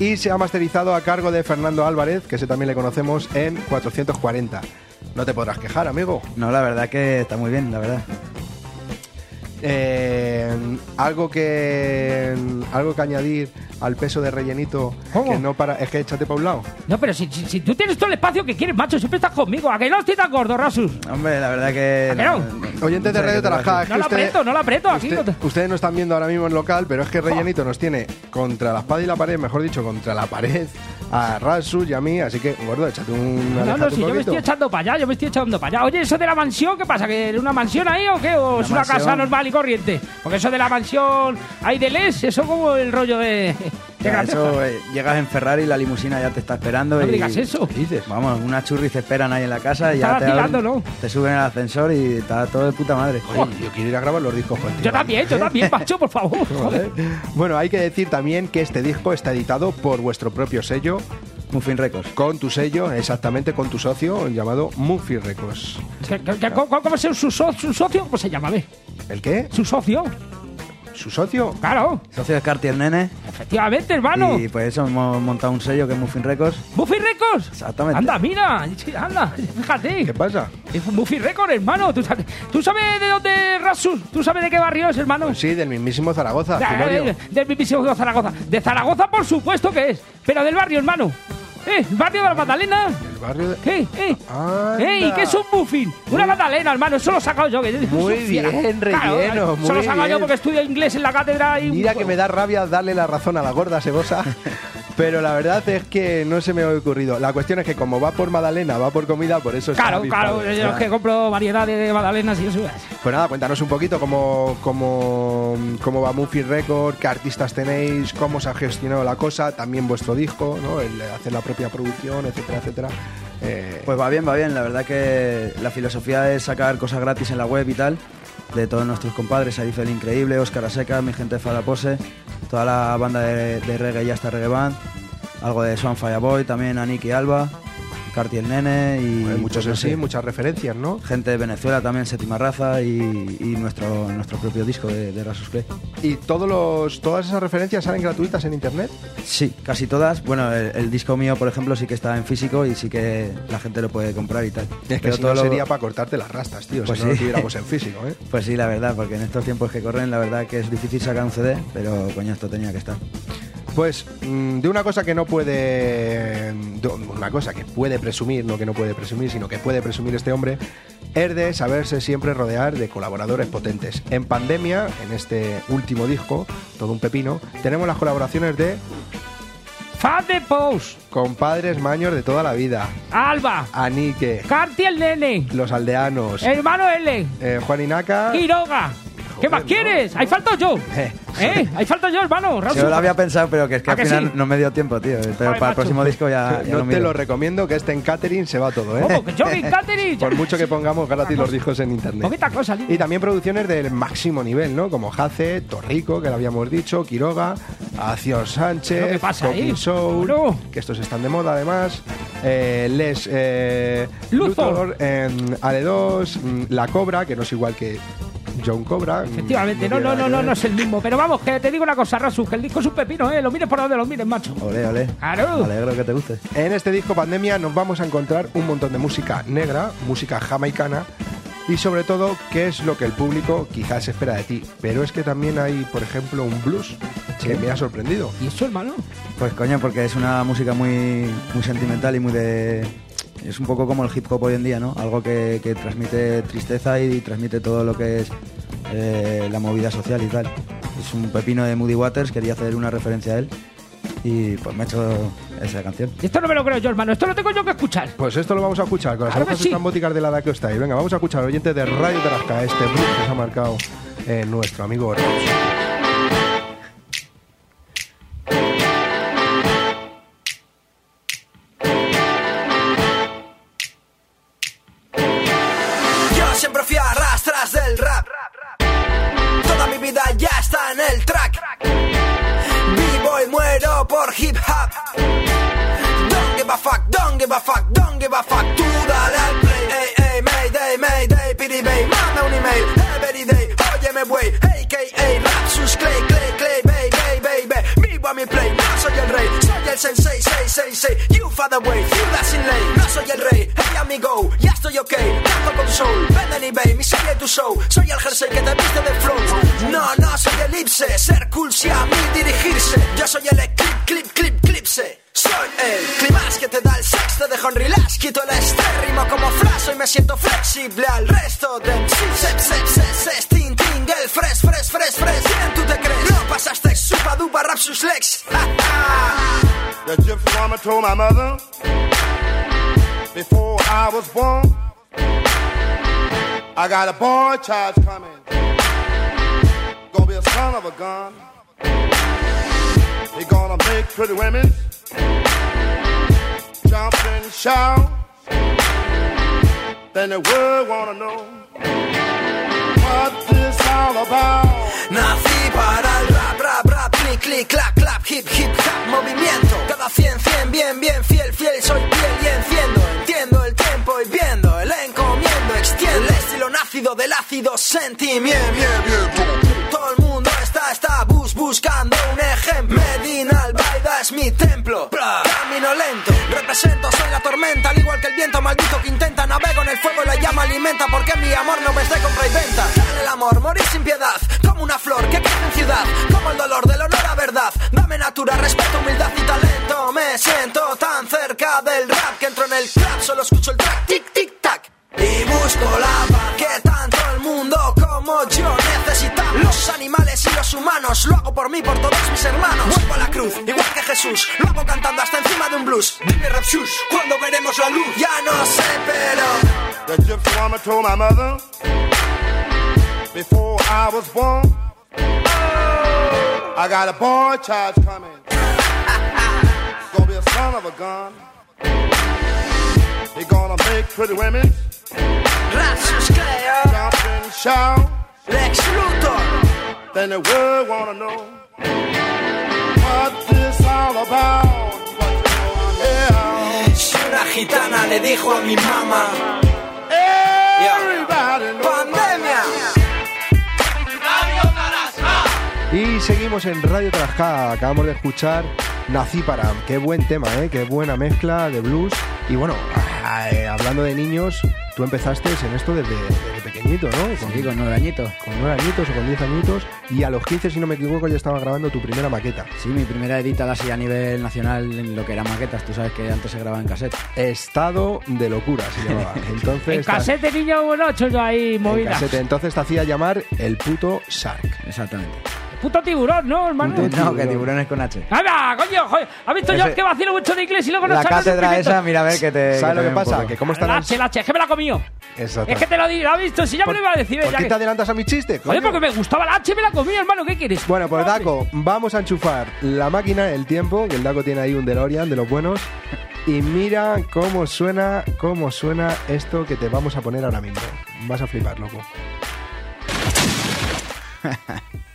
Y se ha masterizado a cargo de Fernando Álvarez, que ese también le conocemos en 440. No te podrás quejar, amigo. No, la verdad que está muy bien, la verdad. Eh, algo que algo que añadir al peso de rellenito que no para es que échate para un lado No, pero si, si, si tú tienes todo el espacio que quieres, macho, siempre estás conmigo. ¿A que no estoy tan gordo, Rasus? Hombre, la verdad que... ¿A que no? oyentes de Radio Tarajá No la aprieto, no la aprieto. Aquí usted- no te- ustedes no están viendo ahora mismo en local pero es que rellenito nos tiene contra la espada y la pared mejor dicho contra la pared a Rasus y a mí así que gordo échate un No, no, si yo me estoy echando para allá, yo me estoy echando para allá. Oye, eso de la mansión, ¿qué pasa? ¿Que es una mansión ahí o qué? ¿O es una mansión. casa normal y corriente? Porque eso de la mansión ahí de Les, eso como el rollo de... Ya, eso, eh, llegas en Ferrari, la limusina ya te está esperando. No y, digas eso. ¿Qué dices? Vamos, unas churris te esperan ahí en la casa y ya te, abren, vacilando, ¿no? te suben al ascensor y está todo de puta madre. Oye, yo quiero ir a grabar los discos contigo. Yo también, yo también, macho, por favor. <laughs> Joder. Bueno, hay que decir también que este disco está editado por vuestro propio sello. Muffin Records. Con tu sello, exactamente, con tu socio, llamado Muffin Records. ¿Qué- qué- qué- ¿Cómo, cómo es su, so- su socio? ¿Cómo se llama? Ve. ¿El qué? ¿Su socio? ¿Su socio? Claro, Socio de Cartier Nene. efectivamente, hermano. Y pues eso, hemos montado un sello que es Muffin Records. ¿Buffy Records? Exactamente. Anda, mira, anda, fíjate. ¿Qué pasa? Es Buffy Records, hermano. ¿Tú sabes, ¿Tú sabes de dónde es Rasus? ¿Tú sabes de qué barrio es, hermano? Pues sí, del mismísimo Zaragoza, eh, del mismísimo de Zaragoza. De Zaragoza, por supuesto que es. Pero del barrio, hermano. ¿Eh? ¿El barrio de la Magdalena? El barrio de... ¿Eh? ¿Eh? ¿Y qué es un muffin? Una magdalena, hermano. Eso lo he sacado yo. que Muy bien, Claro, relleno, Eso lo he sacado yo porque estudio inglés en la cátedra y... Mira que me da rabia darle la razón a la gorda sebosa. <laughs> Pero la verdad es que no se me ha ocurrido. La cuestión es que como va por Madalena, va por comida, por eso está Claro, avispado. claro. Yo es que compro variedad de magdalenas y eso. Pues nada, cuéntanos un poquito cómo, cómo, cómo va Muffin Record, qué artistas tenéis, cómo se ha gestionado la cosa, también vuestro disco, ¿no? el hacer la propia producción, etcétera, etcétera. Eh, Pues va bien, va bien. La verdad que la filosofía es sacar cosas gratis en la web y tal. De todos nuestros compadres, Arif el Increíble, Óscar Aseca, mi gente de Fadapose, toda la banda de, reggae ya está reggae band, algo de Swan Fireboy, también Aniki Alba, Cartier Nene y muchos pues, así, sé, muchas referencias, ¿no? gente de Venezuela también, Séptima Raza y, y nuestro, nuestro propio disco de, de Rasus Clay. ¿Y todos los, todas esas referencias salen gratuitas en internet? Sí, casi todas. Bueno, el, el disco mío, por ejemplo, sí que está en físico y sí que la gente lo puede comprar y tal. Es que Pero si todo no lo- sería para cortarte las rastas, tío, Pues si no lo sí. tuviéramos en físico, ¿eh? <laughs> Pues sí, la verdad, porque en estos tiempos que corren, la verdad que es difícil sacar un CD, pero coño, esto tenía que estar. Pues mm, de una cosa que no puede. de una cosa que puede presumir, no que no puede presumir, sino que puede presumir este hombre, es de saberse siempre rodear de colaboradores potentes. En pandemia, en este último disco, todo un pepino, tenemos las colaboraciones de Fan de Post, compadres maños de toda la vida. Alba, Anique, Carti el Nene, los aldeanos, hermano L, eh, Juan Inaca. Quiroga. ¿Qué más quieres? Ahí falto yo. Eh, ¿Eh? Ahí falto yo, hermano. Yo lo había pensado, pero que es que ¿A al final no me dio tiempo, tío. Pero para el próximo disco ya, no te lo recomiendo que este en catering se va todo, ¿eh? ¿Cómo? ¿Que yo en <laughs> catering? Por mucho que pongamos gratis los discos en internet. Poquita cosa. Y también producciones del máximo nivel, ¿no? Como Jace, Torrico, que lo habíamos dicho, Quiroga, Acción Sánchez, ¿Pero qué pasa ahí? Talking Soul, que estos están de moda además, eh, Les eh, Luthor. en Ale2, mm, La Cobra, que no es igual que John Cobra. Efectivamente, no, no, no, no, no es el mismo. Pero vamos, que te digo una cosa, Rasu, que el disco es un pepino, ¿eh? Lo mires por donde lo mires, macho. Ole, ole. Claro. Me alegro que te guste. En este disco Pandemia nos vamos a encontrar un montón de música negra, música jamaicana y sobre todo qué es lo que el público quizás espera de ti. Pero es que también hay, por ejemplo, un blues que me ha sorprendido. ¿Y eso, hermano? Pues coño, porque es una música muy, muy sentimental y muy de... Es un poco como el hip hop hoy en día, ¿no? Algo que, que transmite tristeza y transmite todo lo que es eh, la movida social y tal. Es un pepino de Moody Waters, quería hacer una referencia a él y pues me he hecho esa canción. Y esto no me lo creo yo, hermano. Esto lo tengo yo que escuchar. Pues esto lo vamos a escuchar con las agujas sí. estrambóticas de la edad que os estáis. Venga, vamos a escuchar oyentes de Radio Tarasca, este blues que se ha marcado eh, nuestro amigo. Say. You father way, ciudad sin ley. No soy el rey, hey amigo, ya estoy ok. Canto con soul, vende en eBay, mi serie tu show. Soy el jersey que te viste de flow. ser cool si a mí dirigirse. Yo soy el clip, clip, clip, clipse. Soy el climax que te da el sex, te dejo en relax, quito el estrés, rimo como flash, hoy me siento flexible al resto de MCs. Se, se, se, se, sting, ting, el fresh, fresh, fresh, fresh, ¿quién tú te crees? No pasaste supa, dupa, rap, sus legs. The gypsy woman told my mother before I was born, I got a boy child coming. Gonna be a son of a gun. He gonna make pretty women jump and shout. Then the world wanna know what this all about. Nací para el rap, rap, clic, clac, clap, hip, hip, hop, movimiento. Cada cien, cien, bien, bien, fiel, fiel, soy piel y enciendo. Entiendo el tiempo y viendo, el encomiendo, extiendo. El estilo nácido del ácido sentimiento. Todo el mundo está, bus, buscando un ejemplo. Medina Albaida es mi templo. Camino lento, represento, soy la tormenta. Al igual que el viento maldito que intenta, navego en el fuego, la llama alimenta. Porque mi amor no me es de compra y venta. Dale el amor, morir sin piedad. Como una flor que crece en ciudad. Como el dolor del honor a verdad. Dame natura, respeto, humildad y talento. Me siento tan cerca del rap que entro en el club. Solo escucho el track, tic, tic, tac. Y busco la paz que tanto el mundo como yo necesitamos. Los animales y los humanos, lo hago por mí, por todos mis hermanos. Vuelvo a la cruz, igual que Jesús. Lo hago cantando hasta encima de un blues. Dime Rapsus, ¿cuándo veremos la luz? Ya no sé, pero. The gypsy woman told my mother before I was born, I got a boy child coming. Gonna be a son of a gun. He gonna make pretty women Lex Luthor. Then the world wanna know what this all about. Si una gitana le dijo a mi mamá. Everybody knows Y seguimos en Radio Trasca. Acabamos de escuchar Nací para. Qué buen tema, ¿eh? Qué buena mezcla de blues. Y bueno, eh, hablando de niños, tú empezaste en esto desde, desde pequeñito, ¿no? Con, Sí, con nueve añitos. con nueve añitos o con 10 añitos. Y a los 15, si no me equivoco, ya estaba grabando tu primera maqueta. Sí, mi primera edita así a nivel nacional en lo que eran maquetas. Tú sabes que antes se grababa en cassette. Estado de locura se llamaba. <laughs> Entonces, En casete, niño, bueno, yo ahí en movidas. casete. Entonces te hacía llamar el puto Shark. Exactamente. Puto tiburón, ¿no, hermano? No, que tiburones con H. ¡Anda, coño! Joder, ¿Has visto yo que vacilo mucho de inglés y luego no La sabes el cátedra esa, mira a ver que te... ¿Sabes lo te que pasa? Que cómo están La las... H, la H, es que me la comió. Exacto. Es que te lo has visto, si ya me lo iba a decir. ¿Por ya qué que- te adelantas a mi chiste? Oye, porque me gustaba la H, me la comí, hermano, ¿qué quieres? Bueno, pues. Daco, vamos a enchufar la máquina del tiempo, que el Daco tiene ahí un DeLorean de los buenos. Y mira cómo suena, cómo suena esto que te vamos a poner ahora mismo. Vas a flipar, loco. <laughs>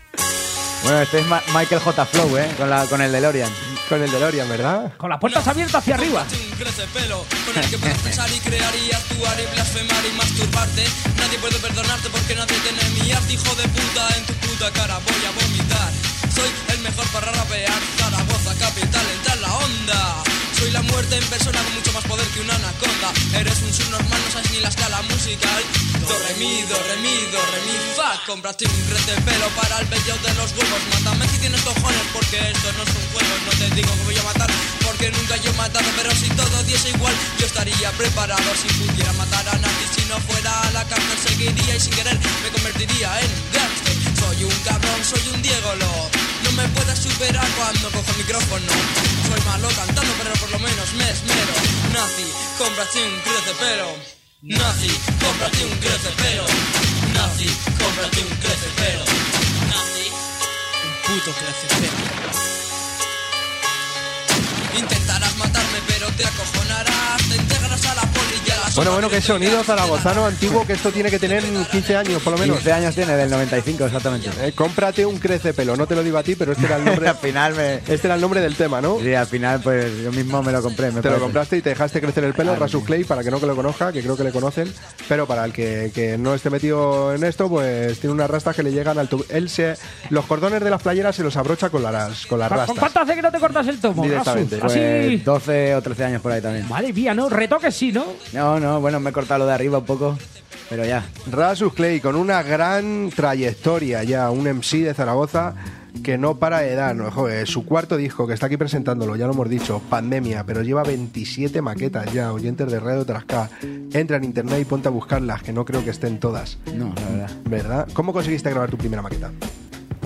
Bueno, este es Ma- Michael J. Flow, ¿eh? Con, la, con el DeLorean. Con el DeLorean, ¿verdad? Con las puertas abiertas hacia arriba. crece pelo Con el que puedes pensar y crear y actuar y blasfemar y masturbarte Nadie puede perdonarte porque nadie tiene mi arte Hijo de puta, en tu puta cara voy a vomitar Soy el mejor para rapear Zaragoza, capital, entra en la onda Soy la muerte en persona con mucho más poder que una anaconda. Eres un subnormal, no sabes ni la escala musical. Do, re, mi, do, re, mi, do, re, mi, fa Cómprate un crete pelo para el vello de los huevos. Mátame si tienes cojones porque esto no es un juego. No te digo que voy a matar porque nunca yo he matado Pero si todo diese igual yo estaría preparado. Si pudiera matar a nadie si no fuera a la cárcel Seguiría y sin querer me convertiría en gangster. Soy un cabrón, soy un Diego No me puedes superar cuando cojo el micrófono. Soy malo cantando pero por lo menos me esmero. Nazi, cómprate un crece pelo. Nazi, cómprate un crece pelo. Nazi, cómprate un crece pelo. Nazi, un puto crece Bueno, bueno, qué sonido zaragozano antiguo, que esto tiene que tener 15 años por lo menos. 15 años tiene, del 95 exactamente. Eh, cómprate un crecepelo, no te lo digo a ti, pero este era el nombre, <laughs> al final me... este era el nombre del tema, ¿no? Sí, al final pues yo mismo me lo compré. Me Te lo compraste y te dejaste crecer el pelo, Rasus Clay, para que no que lo conozca, que creo que le conocen, pero para el que, que no esté metido en esto, pues tiene unas rastas que le llegan al tu- Él se, los cordones de las playeras se los abrocha con las, con las ¿Con rastas. cuánto hace que no te cortas el tomo? Directamente. Rasu? Así. Pues 12 o 13 años por ahí también. Madre mía, ¿no? Retoques sí, ¿no? No, no, bueno, me he cortado lo de arriba un poco, pero ya. Rasus Clay, con una gran trayectoria ya, un MC de Zaragoza, que no para de dar, ¿no? Joder, su cuarto disco, que está aquí presentándolo, ya lo hemos dicho, Pandemia, pero lleva 27 maquetas ya, oyentes de Radio Trasca. Entra en internet y ponte a buscarlas, que no creo que estén todas. No, la verdad. ¿Verdad? ¿Cómo conseguiste grabar tu primera maqueta?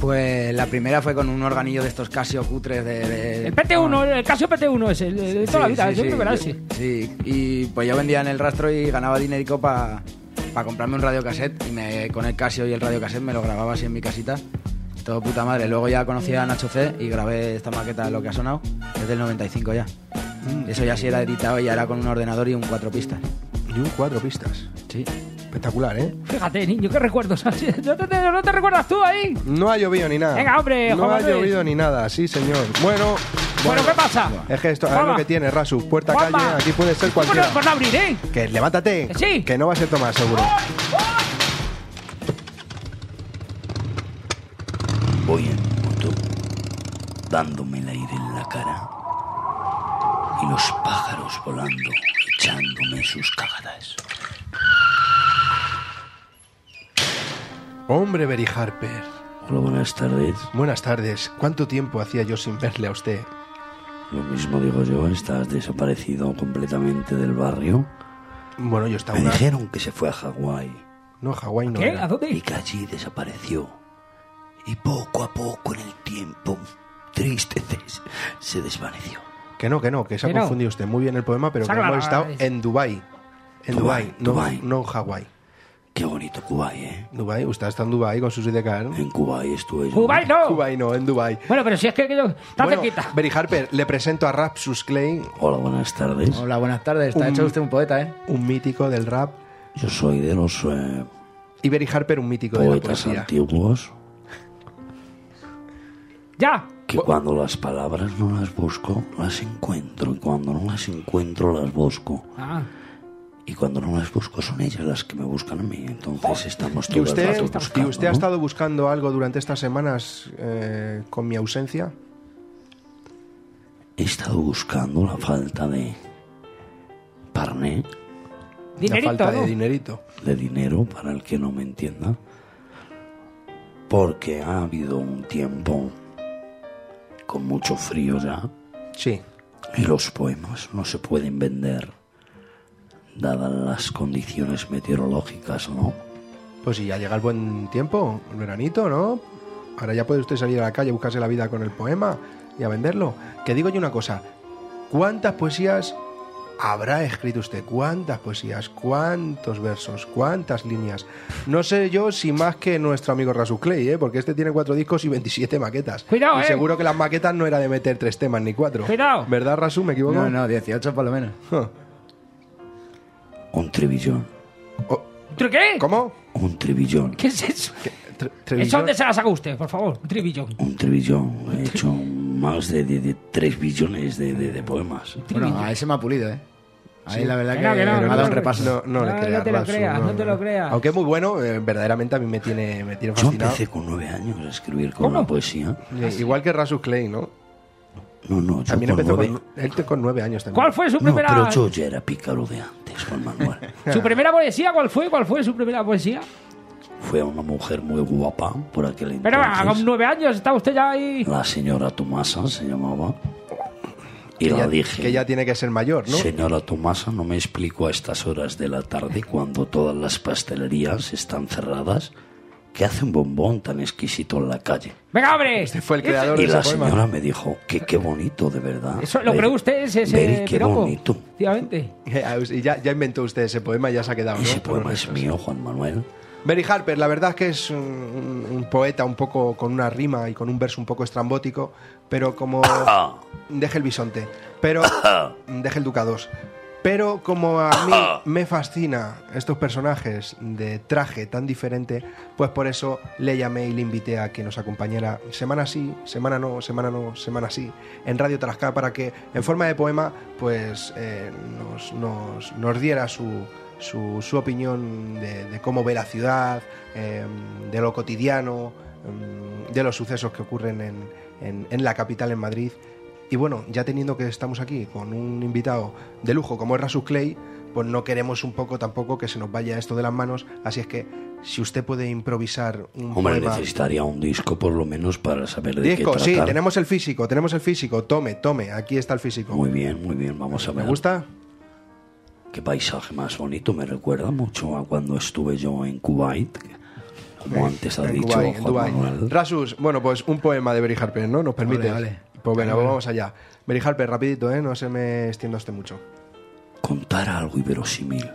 Pues la primera fue con un organillo de estos Casio cutres de... de- El PT1, el Casio PT1 es el de toda la vida, sí, siempre sí, verás, sí, y pues yo vendía en el rastro y ganaba dinerico para comprarme un radiocassette y me, con el Casio y el radiocassette me lo grababa así en mi casita. Todo puta madre. Luego ya conocí a Nacho C y grabé esta maqueta de lo que ha sonado desde el 95 ya. Mm. Eso ya sí era editado y ya era con un ordenador y un cuatro pistas. Y un cuatro pistas. Sí. Espectacular, ¿eh? Fíjate, niño, qué recuerdos. ¿No te, no te recuerdas tú ahí? No ha llovido ni nada. Venga, hombre, No Juan ha llovido ni nada, sí, señor. Bueno. Bueno, ¿qué pasa? Es que esto es lo que tiene, Rasu. Puerta Juanma. calle, aquí puede ser Pues no, cualquiera. pues no abrir, ¿eh? Que levántate. Que sí. Que no va a ser Tomás, seguro. Voy en moto, dándome el aire en la cara. Y los pájaros volando, echándome sus cagadas. Hombre, Berry Harper. Hola, buenas tardes. Buenas tardes. ¿Cuánto tiempo hacía yo sin verle a usted? Lo mismo digo yo, estás desaparecido completamente del barrio. Bueno, yo estaba Me una... dijeron que se fue a Hawái. No, Hawái no ¿Qué? era. ¿A dónde? Y que allí desapareció. Y poco a poco en el tiempo, tristes, se desvaneció. Que no, que no, que se ha Que no. confundido usted muy bien el poema, pero que Sácala, hemos estado en Dubai. En Dubái, Dubai, no, Dubái. no en Hawái. Qué bonito Kuwait, ¿eh? Dubai, usted está en Dubai con su sidecar. En Kuwait estuve. Kuwait no. Dubai no, en Dubai. Bueno, pero si es que. Está Bueno, cerquita. Berry Harper, le presento a Rapsus Clay, Hola, buenas tardes. Hola, buenas tardes. Está Un- hecho usted un poeta, ¿eh? un mítico del rap, Yo soy de los eh, y Berry Harper, un mítico de la poetas poesía. antiguos Ya. que cuando las palabras no las busco, las encuentro. Y cuando no las encuentro, las busco. Ah. Y cuando no las busco, son ellas las que me buscan a mí. Entonces estamos ¿Y todo el usted, rato ¿Y buscando, usted ha ¿no? estado buscando algo durante estas semanas eh, con mi ausencia? He estado buscando la falta de parné, Dinerito, la falta de dinerito. de dinero, para el que no me entienda. Porque ha habido un tiempo con mucho frío ya. Sí. Y los poemas no se pueden vender, dadas las condiciones meteorológicas, ¿no? Pues si ya llega el buen tiempo, el veranito, ¿no? Ahora ya puede usted salir a la calle, buscarse la vida con el poema y a venderlo. Que digo yo una cosa, ¿cuántas poesías habrá escrito usted? ¿Cuántas poesías? ¿Cuántos versos? ¿Cuántas líneas? No sé yo si más que nuestro amigo Rasu Clay, ¿eh? Porque este tiene cuatro discos y 27 maquetas. Cuidado, y ¿eh? seguro que las maquetas no era de meter tres temas ni cuatro. Cuidado. ¿Verdad, Rasu? ¿Me equivoco? No, no, 18 por lo menos. Un tribillón. ¿Pero qué? ¿Cómo? Un tribillón. ¿Qué es eso? Tre- ¿Eso dónde se la saca usted, por favor? Un tribillón. Un tribillón. He hecho más de, de, de 3 billones de, de- de poemas. Bueno, a ese me ha pulido, ¿eh? Ahí Sí. la verdad Que que, no, que no, me que ha dado no. un repaso. No, no, le No, creas, no te lo creas, no te lo creas. Aunque es muy bueno, eh, verdaderamente a mí me tiene, me tiene Yo fascinado. empecé con 9 años a escribir con ¿Cómo? la poesía. Eh, Igual que Rasus Clay, ¿no? No, no, yo También con empezó nueve- con, él con nueve años también. ¿Cuál fue su No, primera... pero yo ya era pícaro de antes, Juan Manuel. ¿Su primera poesía cuál fue? ¿Cuál fue su primera poesía? Fue una mujer muy guapa por aquel Pero entonces. a con nueve años está usted ya ahí... La señora Tomasa se llamaba. Y que la ya, dije, que ya tiene que ser mayor, ¿no? señora Tomasa, no me explico a estas horas de la tarde cuando todas las pastelerías están cerradas. ¿Qué hace un bombón tan exquisito en la calle? ¡Venga, hombre! Este fue el creador Y de la ese poema. señora me dijo que qué bonito, de verdad. Eso lo Ver- cree usted, ese, ese ver qué piropo. bonito. Efectivamente. Y ya, ya inventó usted ese poema y ya se ha quedado, ¿no? Ese poema es mío, Juan Manuel. Berry Harper, la verdad es que es un, un- un poeta un poco con una rima y con un verso un poco estrambótico, pero como... Deje el bisonte. Pero... Deje el ducados. Pero como a <coughs> mí me fascina estos personajes de traje tan diferente, pues por eso le llamé y le invité a que nos acompañara semana sí, semana no, semana no, semana sí, en Radio Tarasca para que en forma de poema pues eh, nos, nos- nos diera su, su, su opinión de, de cómo ve la ciudad, eh, de lo cotidiano, mm, de los sucesos que ocurren en, en- en la capital, en Madrid. Y bueno, ya teniendo que estamos aquí con un invitado de lujo como es Rasus Clay, pues no queremos un poco tampoco que se nos vaya esto de las manos, así es que si usted puede improvisar un Hombre, poema. necesitaría un disco por lo menos para saber de Disco, qué sí, tratar. tenemos el físico, tenemos el físico. Tome, tome, aquí está el físico. Muy bien, muy bien, vamos a ver. ¿Me gusta? Qué paisaje más bonito, me recuerda mucho a cuando estuve yo en Kuwait, como antes ha En dicho en Juan. Manuel. Rasus, bueno, pues un poema de Berry Harper, ¿no? ¿Nos permite? Vale, vale. Pues venga, vamos allá. Berry Harper, rapidito, ¿eh? No se me extienda usted mucho. Contar algo inverosímil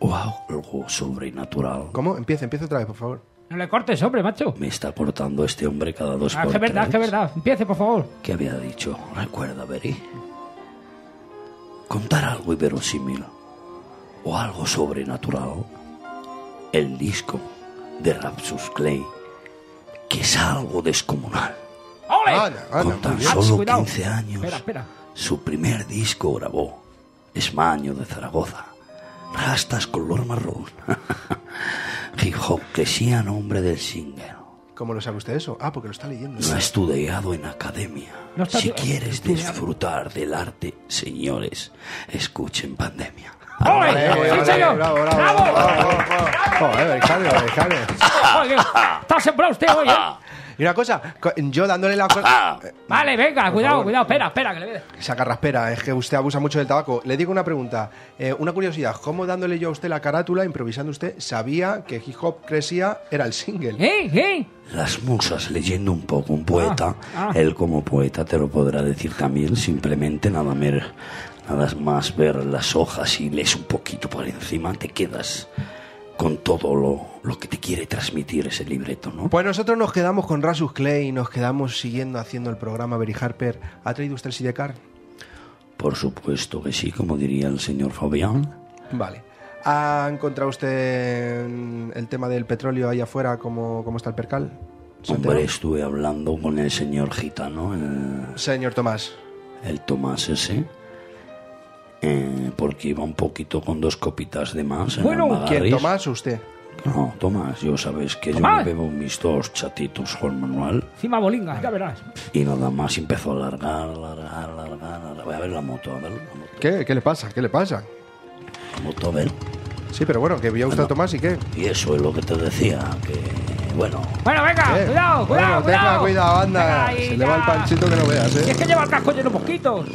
o algo sobrenatural. ¿Cómo? Empieza, empieza otra vez, por favor. No le cortes, hombre, macho. Me está cortando este hombre cada dos Ah, por que es verdad, tres. que es verdad. Empiece, por favor. ¿Qué había dicho? Recuerda, Beri. Contar algo inverosímil o algo sobrenatural. El disco de Rapsus Clay, que es algo descomunal. ¡Ole! Anda, anda, Con tan solo cuidado. 15 años, Espera, espera. su primer disco grabó. Esmaño de Zaragoza. Rastas color marrón. <laughs> Hip hop crecía a nombre del single. ¿Cómo lo sabe usted eso? Ah, porque lo está leyendo. No ha estudiado en academia. No está si estu- quieres estudiado. disfrutar del arte, señores, escuchen Pandemia. ¡Ole! ¡Sí, señor! bravo, bravo, ¡Bravo! bravo, bravo. Joder. Joder, Está sembrado usted hoy, ¿eh? <laughs> Y una cosa, co- yo dándole la... eh, Vale, venga, cuidado, favor. cuidado. Espera, espera, que le vea. Esa carraspera, es que usted abusa mucho del tabaco. Le digo una pregunta, eh, una curiosidad. ¿Cómo dándole yo a usted la carátula, improvisando usted, sabía que hip hop crecía era el single? ¡Eh, eh! Las musas leyendo un poco, un poeta, Ah, ah. él como poeta te lo podrá decir también, simplemente nada, mer- nada más ver las hojas y lees un poquito por encima, te quedas con todo lo, lo que te quiere transmitir ese libreto, ¿no? Pues nosotros nos quedamos con Rasus Clay y nos quedamos siguiendo haciendo el programa Berry Harper. ¿Ha traído usted el sidecar? Por supuesto que sí, como diría el señor Fabián. Vale. ¿Ha encontrado usted el tema del petróleo ahí afuera? ¿Cómo, cómo está el percal? ¿Se Hombre, estuve hablando con el señor gitano, el, Señor Tomás. el Tomás ese, eh, porque iba un poquito con dos copitas de más. en Bueno, el ¿Quién. Tomás o usted? No, Tomás, yo sabes que Tomás. yo me bebo mis dos chatitos Juan Manuel Encima bolinga, ya verás. y nada más empezó a alargar, alargar, alargar, alargar. Voy a ver la moto, a ver la moto, ¿Qué? ¿Qué le pasa? ¿Qué le pasa? la moto, a ver. Sí, pero bueno, que vio usted a Tomás y qué. Y eso es lo que te decía, que bueno, Bueno, venga, ¿Qué? cuidado, cuidado, Bueno, tenga cuidado. cuidado, anda. Venga, Se le va el ya. panchito que no veas, Si es ¿eh? que lleva el casco lleno de mosquitos.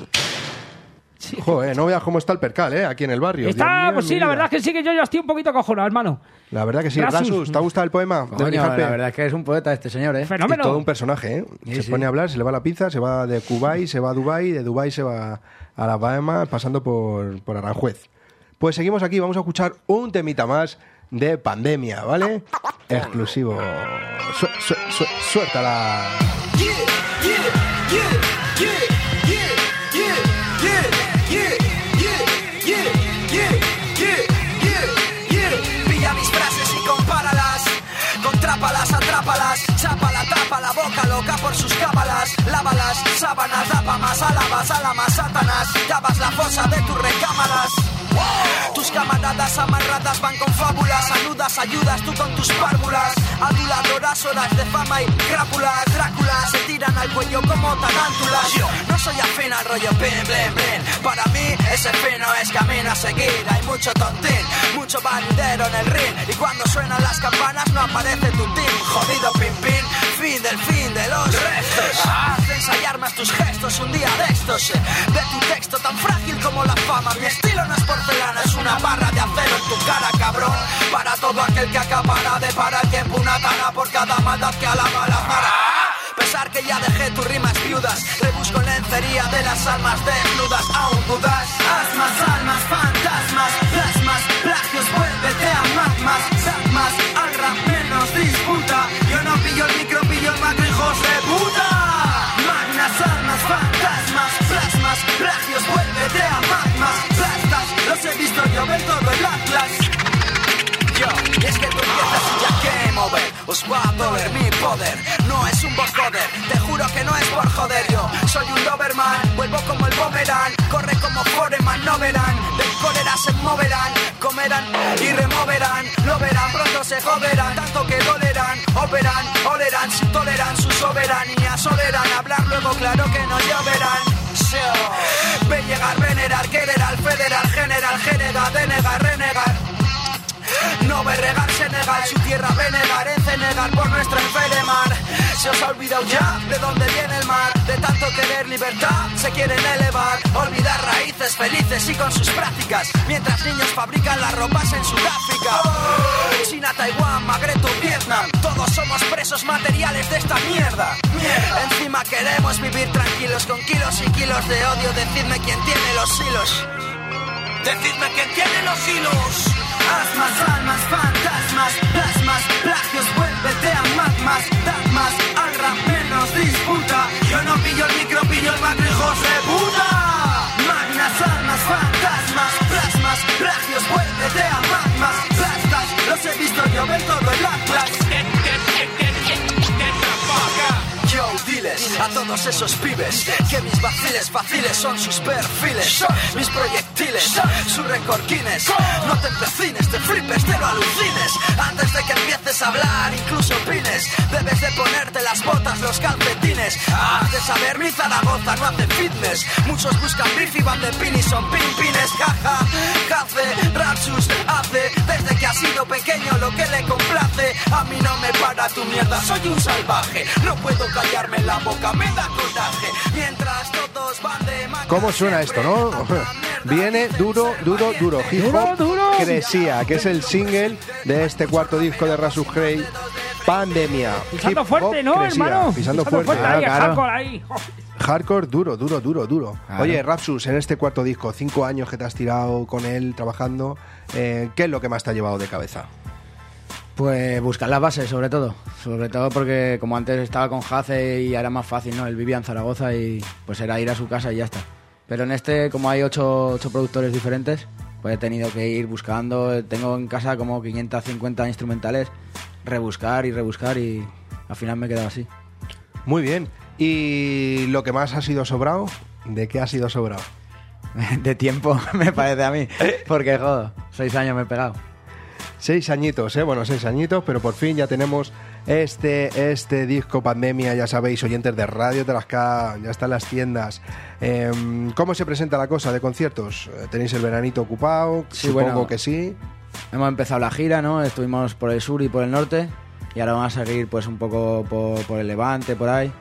Joder, no veas cómo está el percal, ¿eh? Aquí en el barrio. Dios Está, mío, pues sí, la vida. verdad es que sí que yo ya estoy un poquito acojonado, hermano. La verdad que sí. Rasus. Rasus, ¿te ha gustado el poema? Coño, la verdad es que es un poeta este señor, ¿eh? Y Fenómeno. todo un personaje, ¿eh? Sí, se sí. pone a hablar, se le va la pizza, se va de Kuwait, se va a Dubai, de Dubai se va a la Bahamas, pasando por, por Aranjuez. Pues seguimos aquí, vamos a escuchar un temita más de pandemia, ¿vale? Exclusivo. Su, su, su- suéltala. Lávalas, sábanas, dapa más, alabas, alamas, satanás. Cavas la fosa de tus recámaras. Tus camaradas amarradas van con fábulas, anudas, ayudas tú con tus párvulas. Aduladoras, horas de fama y crápulas, Dráculas se tiran al cuello como tarántulas. Yo no soy afín al rollo pin, blin, blin. Para mí ese fin no es camino a seguir. Hay mucho tontín, mucho bandero en el ring. Y cuando suenan las campanas no aparece tu team. Jodido pin, pin, fin del fin de los restos. Haz ensayar más tus gestos un día de estos. eh. De tu texto tan frágil como la fama. Mi estilo no es porcelana, es una barra de acero en tu cara, cabrón. Para todo aquel que acapara de para el tiempo una tara por cada maldad que alaba la para. Pesar que ya dejé tus rimas viudas, rebusco lencería de las almas desnudas. Aún dudas, asmas, almas, Llover todo el atlas. Yo, y es que tú empiezas y ya que mover. Os va a doler mi poder. No es un vocoder, te juro que no es por joder. Yo soy un Doberman, vuelvo como el Boomerang. Corre como Foreman, no verán. Del cólera se moverán, comerán y removerán. Lo verán, pronto se joderán. Tanto que dolerán, operan, olerán. Si toleran su soberanía solerán. Hablar luego claro que no lloverán Yo, Ve llegar, venerar, querer al federal General, genera, denegar, renegar No ve regar Senegal, su tierra venegar, en Senegal por nuestro enfermar. Se os ha olvidado ya de dónde viene el mar. De tanto querer libertad, se quieren elevar. Olvidar raíces felices y con sus prácticas. Mientras niños fabrican las ropas en Sudáfrica. China, Taiwán, Magreb o Vietnam. Todos somos presos materiales de esta mierda. Mierda. Encima queremos vivir tranquilos con kilos y kilos de odio. Decidme quién tiene los hilos. Decidme quién tiene los hilos. Asmas, almas, fantasmas, plasmas, plagios, vuélvete a magmas, dogmas, al rap menos disputa. Yo no pillo el micro, pillo el macro, hijos de puta. Magnas, almas, fantasmas, plasmas, plagios, vuélvete a magmas, plastas. Los he visto llover todo a todos esos pibes que mis vaciles fáciles son sus perfiles, mis proyectiles, sus recorquines. No te empecines, te flipes, te lo alucines. Antes de que empieces a hablar, incluso opines, debes de ponerte las botas, los calcetines. De saber, mi Zaragoza no hace fitness. Muchos buscan beef y van de pin y son pin pines. Jaja, hace, Rapsus hace, desde que ha sido pequeño lo que le complace. A mí no me para tu mierda, soy un salvaje. No puedo callarme la boca, me da coraje. Mientras todos van de ¿Cómo suena esto, no? Viene duro, duro, duro. Hip Hop Duro, duro. Crecía, que es el single de este cuarto disco de Rasus Grey, Pandemia. Pisando fuerte, ¿no, Crecía, hermano? Pisando fuerte. ahí, Claro, claro. hardcore ahí. Hardcore duro, duro, duro, duro. Claro. Oye, Rapsus, en este cuarto disco, cinco años que te has tirado con él trabajando, eh, ¿qué es lo que más te ha llevado de cabeza? Pues buscar las bases, sobre todo. Sobre todo porque como antes estaba con Jace y era más fácil, ¿no? Él vivía en Zaragoza y pues era ir a su casa y ya está. Pero en este, como hay ocho, ocho productores diferentes, pues he tenido que ir buscando. Tengo en casa como 550 instrumentales, rebuscar y rebuscar y al final me he quedado así. Muy bien. ¿Y lo que más ha sido sobrado? ¿De qué ha sido sobrado? <laughs> De tiempo, <laughs> me parece a mí. Porque, joder, seis años me he pegado. Seis añitos, ¿eh? Bueno, seis añitos, pero por fin ya tenemos este, este disco Pandemia, ya sabéis, oyentes de Radio Tarasca, ya está en las tiendas. Em, ¿Cómo se presenta la cosa de conciertos? ¿Tenéis el veranito ocupado? Sí, Supongo bueno. que sí. Hemos empezado la gira, ¿no? Estuvimos por el sur y por el norte y ahora vamos a seguir pues un poco por, por el Levante, por ahí,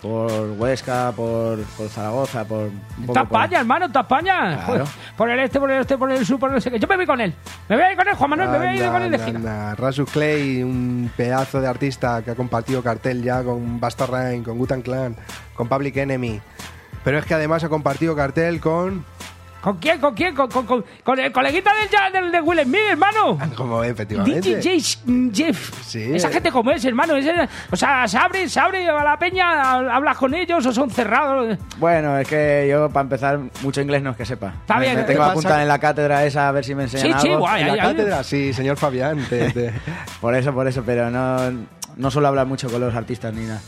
por Huesca, por, por Zaragoza, por un poco Está por- España, hermano, está España. Claro. <laughs> Por el este, por el este, por el sur, por no sé qué. Yo me voy con él. Me voy a ir con él, Juan Manuel, me voy a ir con él de gira. anda. Rasus Clay, un pedazo de artista que ha compartido cartel ya con Basta Rhyme, con Gutan Clan, con Public Enemy. Pero es que además ha compartido cartel con... ¿Con quién? ¿Con quién? Con, con, con, con el coleguita del, del, de Will Smith, hermano. Como efectivamente. DJ J- Jeff. Sí. Esa gente como es, hermano. o sea, se abre, se abre a la peña, hablas con ellos o son cerrados. Bueno, es que yo, para empezar, mucho inglés no es que sepa. Está me, bien, me ¿qué tengo que apuntar en la cátedra esa a ver si me enseñan Sí, sí, algo. guay. ¿En la cátedra? Sí, señor Fabián. te- te- <laughs> Por eso, por eso, pero no, no suelo hablar mucho con los artistas ni nada.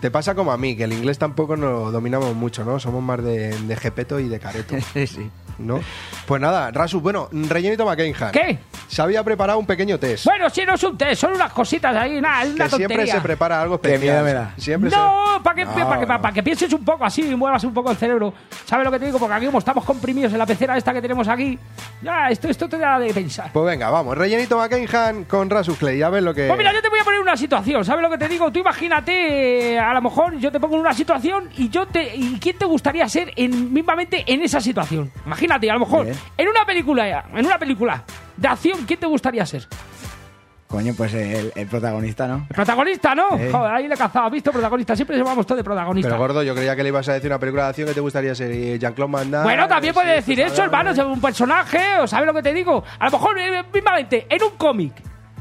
Te pasa como a mí, que el inglés tampoco lo dominamos mucho, ¿no? Somos más de, de jepeto y de careto, <laughs> sí. ¿No? Pues nada, Rasu, bueno, rellenito McKenhan. ¿Qué? Se había preparado un pequeño test. Bueno, si no es un test, son unas cositas ahí, nada, es una que siempre se prepara algo Qué especial. miedo me da. Siempre No, para que, No, pa' que, pa- no. pa' que pienses un poco así y muevas un poco el cerebro. ¿Sabes lo que te digo? Porque aquí como estamos comprimidos en la pecera esta que tenemos aquí, ya, esto, esto te da de pensar. Pues venga, vamos, rellenito McKenhan con Rasu Clay, ya ves lo que... Pues mira, yo te voy a poner una situación, ¿sabes lo que te digo? Tú imagínate, eh, a lo mejor yo te pongo en una situación y yo te... ¿Y quién te gustaría ser en, mismamente en esa situación? Imagínate, a lo mejor, Bien. en una película, en una película de acción, ¿quién te gustaría ser? Coño, pues el, el protagonista, ¿no? El protagonista, ¿no? Sí. Joder, ahí le he cazado, ¿visto? Protagonista, siempre llevamos todo de protagonista. Pero gordo, yo creía que le ibas a decir una película de acción que te gustaría ser y Jean-Claude Van Damme, Bueno, también sí, puede decir pues, eso, hermano, ser un personaje, o sabes lo que te digo. A lo mejor, eh, mismamente, en un cómic.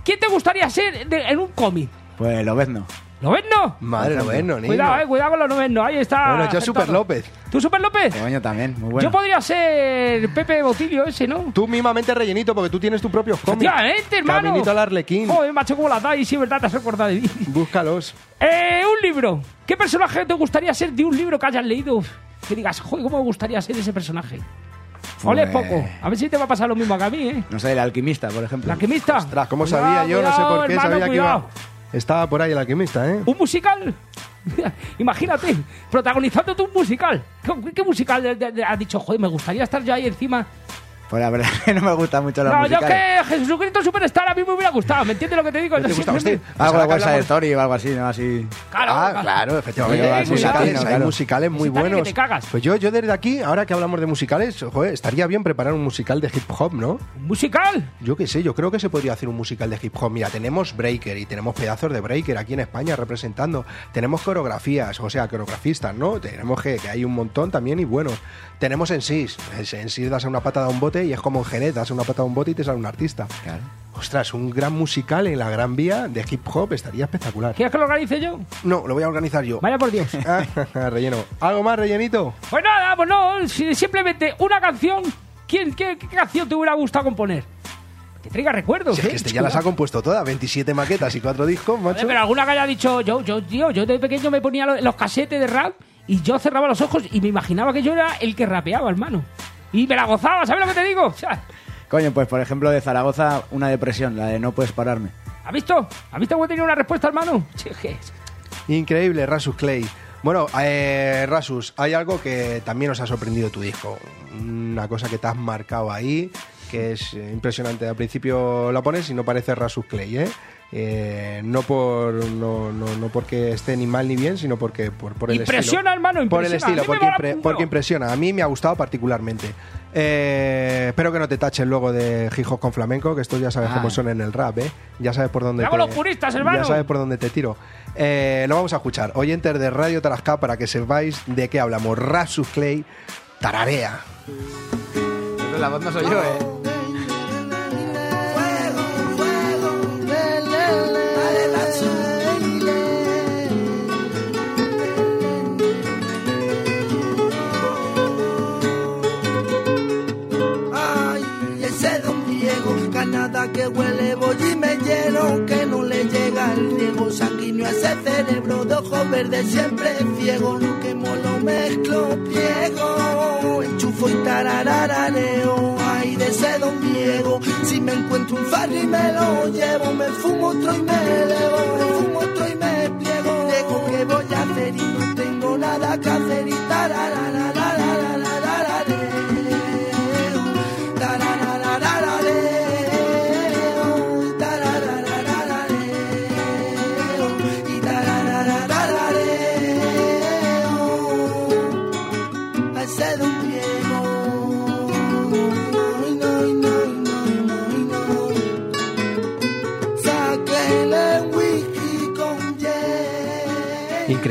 ¿Quién te gustaría ser de- en un cómic? Pues lo ves, no. ¿Lo ves, no? Madre Por ejemplo. no, niño. Cuidado, eh, cuidado con los novennos, ahí está. Bueno, yo Super. López. ¿Tú, Super López? Coño, también, muy bueno. Yo podría ser Pepe Botilio ese, ¿no? Tú mismamente rellenito porque tú tienes tus propios cómics. Efectivamente, hermano. Caminito al Arlequín. Joder, macho, como la dais, sí, verdad, te has recordado de mí. Búscalos. Eh, un libro. ¿Qué personaje te gustaría ser de un libro que hayas leído? Que digas, joder, ¿cómo me gustaría ser ese personaje? Ole Pues- poco. A ver si te va a pasar lo mismo que a mí, ¿eh? No sé, el alquimista, por ejemplo. ¿La alquimista? Ostras, ¿cómo Cuidado, sabía yo? No sé cuidado, por qué hermano, sabía que iba... Estaba por ahí el alquimista, ¿eh? ¿Un musical? <laughs> Imagínate, protagonizando tú un musical. ¿Qué, qué musical has dicho? Joder, me gustaría estar yo ahí encima. Pues la verdad es <laughs> que no me gustan mucho los No, yo que Jesucristo Superstar a mí me hubiera gustado, ¿me entiendes lo que te digo? ¿Te gusta a siempre usted? me- Pues Algo de que Side hablamos- Story o algo así, ¿no? Así... Claro, Ah, claro. claro, efectivamente. Sí, hay sí, musicales, hay muy que buenos. te cagas. Pues yo, yo desde aquí, ahora que hablamos de musicales, joder, estaría bien preparar un musical de hip hop, ¿no? ¿Musical? Yo qué sé, yo creo que se podría hacer un musical de hip hop. Mira, tenemos breaker y tenemos pedazos de breaker aquí en España representando. Tenemos coreografías, o sea, coreografistas, ¿no? Tenemos que, que hay un montón también y buenos. Tenemos en sí, en sí das una patada a un bote y es como en Jerez, das una patada a un bote y te sale un artista. Claro. Ostras, un gran musical en la Gran Vía de hip hop estaría espectacular. ¿Quieres que lo organice yo? No, lo voy a organizar yo. Vaya por Dios. <laughs> Ah, <laughs> relleno. ¿Algo más, rellenito? Pues nada, pues no, si- simplemente una canción. ¿Quién, qué, qué canción te hubiera gustado componer? Que traiga recuerdos, Si es ¿eh? que este ya las ha compuesto todas, 27 maquetas y 4 discos, macho. Pero alguna que haya dicho, yo, yo, tío, yo de pequeño me ponía lo- los casetes de rap y yo cerraba los ojos y me imaginaba que yo era el que rapeaba, hermano. Y me la gozaba, ¿sabes lo que te digo? Coño, pues por ejemplo de Zaragoza, una depresión, la de No puedes pararme. ¿has visto? ¿Has visto cómo tenía una respuesta, hermano? <laughs> Increíble, Rasus Clay. Bueno, eh, Rasus, hay algo que también nos ha sorprendido tu disco. Una cosa que te has marcado ahí, que es eh, impresionante. Al principio la pones y no parece Rasus Clay, ¿eh? Eh, no por no, no, no porque esté ni mal ni bien, sino porque por, por el Impresiona, estilo. hermano, Por el impresiona. estilo, A mí me porque, impre- impresiona. A mí me ha gustado particularmente. Eh, espero que no te tachen luego de Hijos con Flamenco, que esto ya sabes Ah. cómo son en el rap, ¿eh? Ya sabes por dónde ¡Bravo te, los puristas, hermano! Ya sabes por dónde te tiro. Eh, lo vamos a escuchar. Oyentes de Radio Tarasca para que sepáis de qué hablamos. Rasus Clay, tararea. La voz no soy yo, eh. Que huele bollo y me lleno, que no le llega el riego sanguíneo a ese cerebro de ojos verdes siempre ciego, lo quemo, lo mezclo, pliego, enchufo y tarararareo, ay, de ese don Diego, si me encuentro un farri me lo llevo, me fumo otro y me elevo,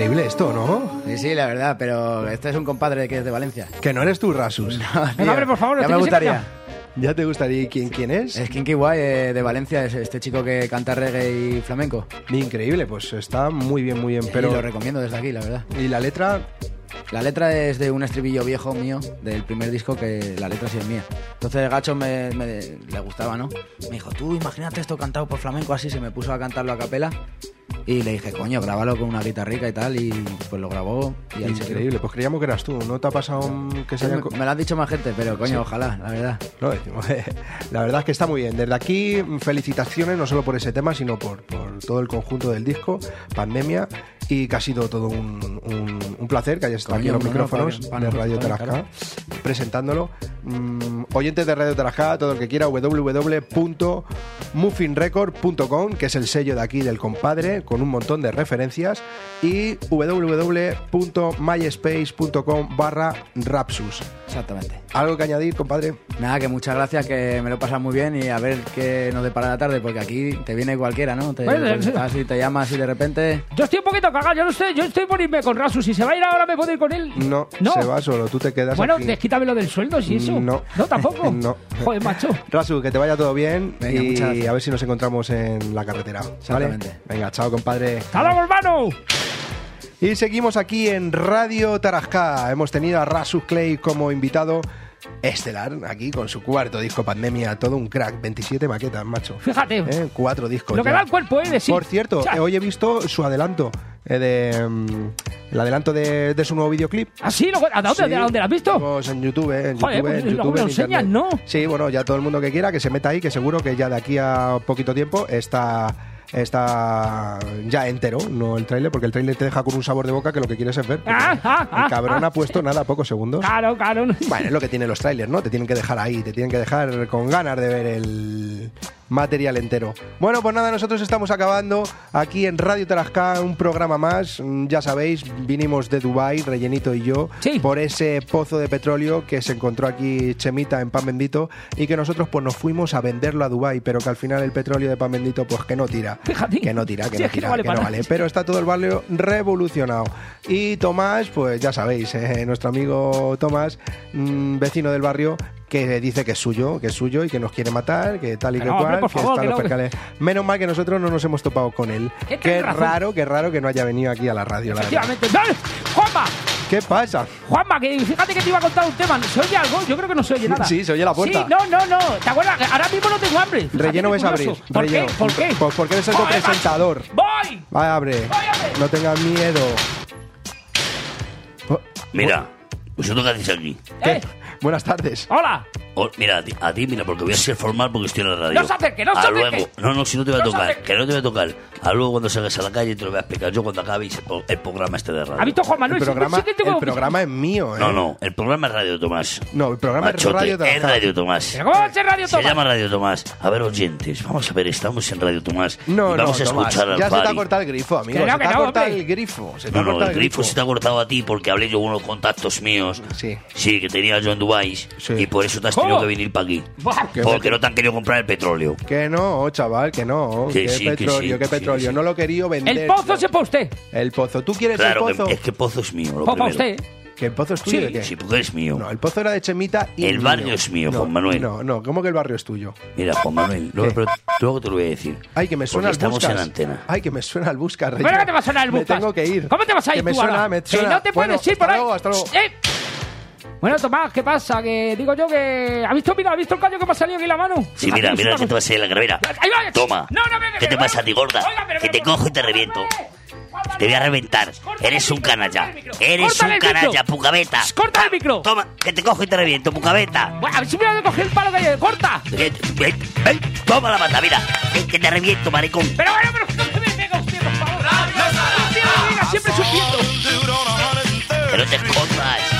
Increíble esto, ¿no? Sí, sí, la verdad, pero este es un compadre que es de Valencia. Que no eres tú, Rasus. <laughs> Tío, hombre, por favor, ya no me gustaría. ¿Ya te gustaría? ¿Y quién, quién es? Es Kinky Guay eh, de Valencia, es este chico que canta reggae y flamenco. Increíble, pues está muy bien, muy bien. Pero Pero lo recomiendo desde aquí, la verdad. ¿Y la letra? La letra es de un estribillo viejo mío, del primer disco, que la letra sí es mía. Entonces Gacho me, me- le gustaba, ¿no? Me dijo, tú imagínate esto cantado por flamenco así, se me puso a cantarlo a capela. Y le dije, coño, grábalo con una guitarrica y tal, y pues lo grabó. Y ahí se. Increíble, pues creíamos que eras tú. ¿No te ha pasado un- que se hayan... co- Me lo han dicho más gente, pero coño, Sí. ojalá, la verdad. No, decimos, <laughs> la verdad es que está muy bien. Desde aquí, felicitaciones no solo por ese tema, sino por, por todo el conjunto del disco, Pandemia, y que ha sido todo un, un- un placer que hayas estado aquí en los no, no, micrófonos para de Radio Tarasca, presentándolo. Mm, oyentes de Radio Tarasca, todo el que quiera, www.muffinrecord.com, que es el sello de aquí del compadre, con un montón de referencias, y www.myspace.com barra Rapsus. Exactamente. ¿Algo que añadir, compadre? Nada, que muchas gracias, que me lo pasas muy bien y a ver qué nos depara la tarde, porque aquí te viene cualquiera, ¿no? Te, Bueno, sí. así te llamas y de repente... Yo estoy un poquito cagado, yo no sé, yo estoy por irme con Rasus. Si se va a ir ahora, me puedo ir con él. No, No. se va solo, tú te quedas Bueno, aquí. desquítamelo del sueldo, si eso. No. No, tampoco. <laughs> No. Joder, macho. Rasu, que te vaya todo bien Venga, y a ver si nos encontramos en la carretera. ¿vale? Exactamente. Venga, chao, compadre. ¡Hasta luego, hermano! Y seguimos aquí en Radio Tarasca. Hemos tenido a Rasus Clay como invitado estelar aquí con su cuarto disco Pandemia, todo un crack, 27 maquetas, macho. Fíjate. ¿Eh? Cuatro discos. Lo que da el cuerpo, ¿eh? De sí. Por cierto, hoy he visto su adelanto eh, de mm, el adelanto de, de su nuevo videoclip. ¿Ah, sí? ¿Lo- ¿A dónde, Sí. ¿A dónde lo has visto? Pues en YouTube, eh, en Joder, YouTube, pues en YouTube, en lo enseñas, Internet. ¿no? Sí, bueno, ya todo el mundo que quiera que se meta ahí, que seguro que ya de aquí a poquito tiempo está está ya entero, no el tráiler, porque el tráiler te deja con un sabor de boca que lo que quieres es ver. Ah, ah, ah, el cabrón ha puesto nada, pocos segundos. Claro, claro. Bueno, es lo que tienen los trailers, ¿no? Te tienen que dejar ahí, te tienen que dejar con ganas de ver el material entero. Bueno, pues nada, nosotros estamos acabando aquí en Radio Tarasca un programa más. Mm, Ya sabéis, vinimos de Dubai, Rellenito y yo, por ese pozo de petróleo que se encontró aquí Chemita en Pan Bendito y que nosotros pues nos fuimos a venderlo a Dubai, pero que al final el petróleo de Pan Bendito pues que no tira. Que no tira, que Sí, no es que no tira, vale que no vale. Pero está todo el barrio revolucionado. Y Tomás, pues ya sabéis, eh, nuestro amigo Tomás, mm, vecino del barrio, que dice que es suyo, que es suyo y que nos quiere matar, que tal y Que que no, hombre, por favor, está que los no. percales. Menos mal que nosotros no nos hemos topado con él. Qué raro, qué raro que no haya venido aquí a la radio, la verdad. Efectivamente. ¡Dale! ¡Juanma! ¿Qué pasa? Juanma, que fíjate que te iba a contar un tema. ¿Se oye algo? Yo creo que no se oye nada. Sí, se oye la puerta. Sí, no, no, no. ¿Te acuerdas? Ahora mismo no tengo hambre. Fíjate Relleno ves abrir. ¿Por Relleno. qué? ¿Por qué? Pues porque eres el presentador. ¡Voy! Va, abre. No tengas miedo. Mira, ¿vosotros qué hacéis aquí? ¿Eh? Buenas tardes. Hola. Oh, mira, a ti, a ti, mira, porque voy a ser formal porque estoy en la radio. No se acerque, no se A acerque. luego. No, no, si no te voy a No tocar, que no te voy a tocar. A luego cuando salgas a la calle te lo voy a explicar yo cuando acabéis el, pro- el programa este de radio. ¿Ha visto Juan Manuel? El programa, Sí que tengo- el programa es mío, ¿eh? No, no, el programa es Radio Tomás. No, el programa es Radio es Tarasca. Radio Tomás. ¿Pero cómo va a ser Radio Se Tomás? llama Radio Tomás. A ver, oyentes, vamos a ver, estamos en Radio Tomás. No, y vamos no, a Tomás, escuchar al Ya se te ha cortado el grifo, amigo. Que no, se te ha no, cortado el grifo. Se te ha No, no, el grifo se te ha cortado a ti porque hablé yo con unos contactos míos. Sí. Sí, que tenía yo en Dubái. Y por eso te has tenido que venir para aquí. Que Porque me- no te han querido comprar el petróleo. Que no, chaval, que no. Que qué sí, que petróleo, sí, qué sí, petróleo. No lo he querido vender. El pozo se para usted. El pozo. ¿Tú quieres Claro, el pozo? que, es que Pozo es mío. Lo para usted. ¿Que el pozo es tuyo Sí, qué? sí, porque es mío. No, el pozo era de Chemita y El barrio es mío, No, Juan Manuel. No, no, ¿cómo que el barrio es tuyo? Mira, Juan Manuel, luego, pero luego te lo voy a decir. Ay, que me suena Porque al estamos buscas. en antena. Ay, que me suena al buscas, ¿Pero Reyes. qué te va a sonar el Me Buscas? tengo que ir. ¿Cómo te vas a ir Que me tú suena, ahora? me Que suena. no te Bueno, puedes ir hasta por ahí. luego, hasta luego. ¡Eh! Bueno, Tomás, ¿qué pasa? Que digo yo que... ¿Ha visto, mira, ha visto el callo que me ha salido aquí en la mano? Sí, mira, mira que te va a salir la gravera. Ahí va. Toma. No, no, ¿Qué te pasa a ti, gorda? Oiga, pero- Que te pero- cojo y te reviento. Te voy a reventar. Eres un canalla. Eres un canalla, pucabeta. ¡Corta el micro! Toma, que te cojo y te reviento, pucabeta. Bueno, a ver si me voy a coger el palo que hay. ¡Corta! Ven, Toma la mata, mira. Ven, que te reviento, maricón. Pero bueno, pero no se me pega usted, por favor. Siempre sufriendo. Que no te escondas.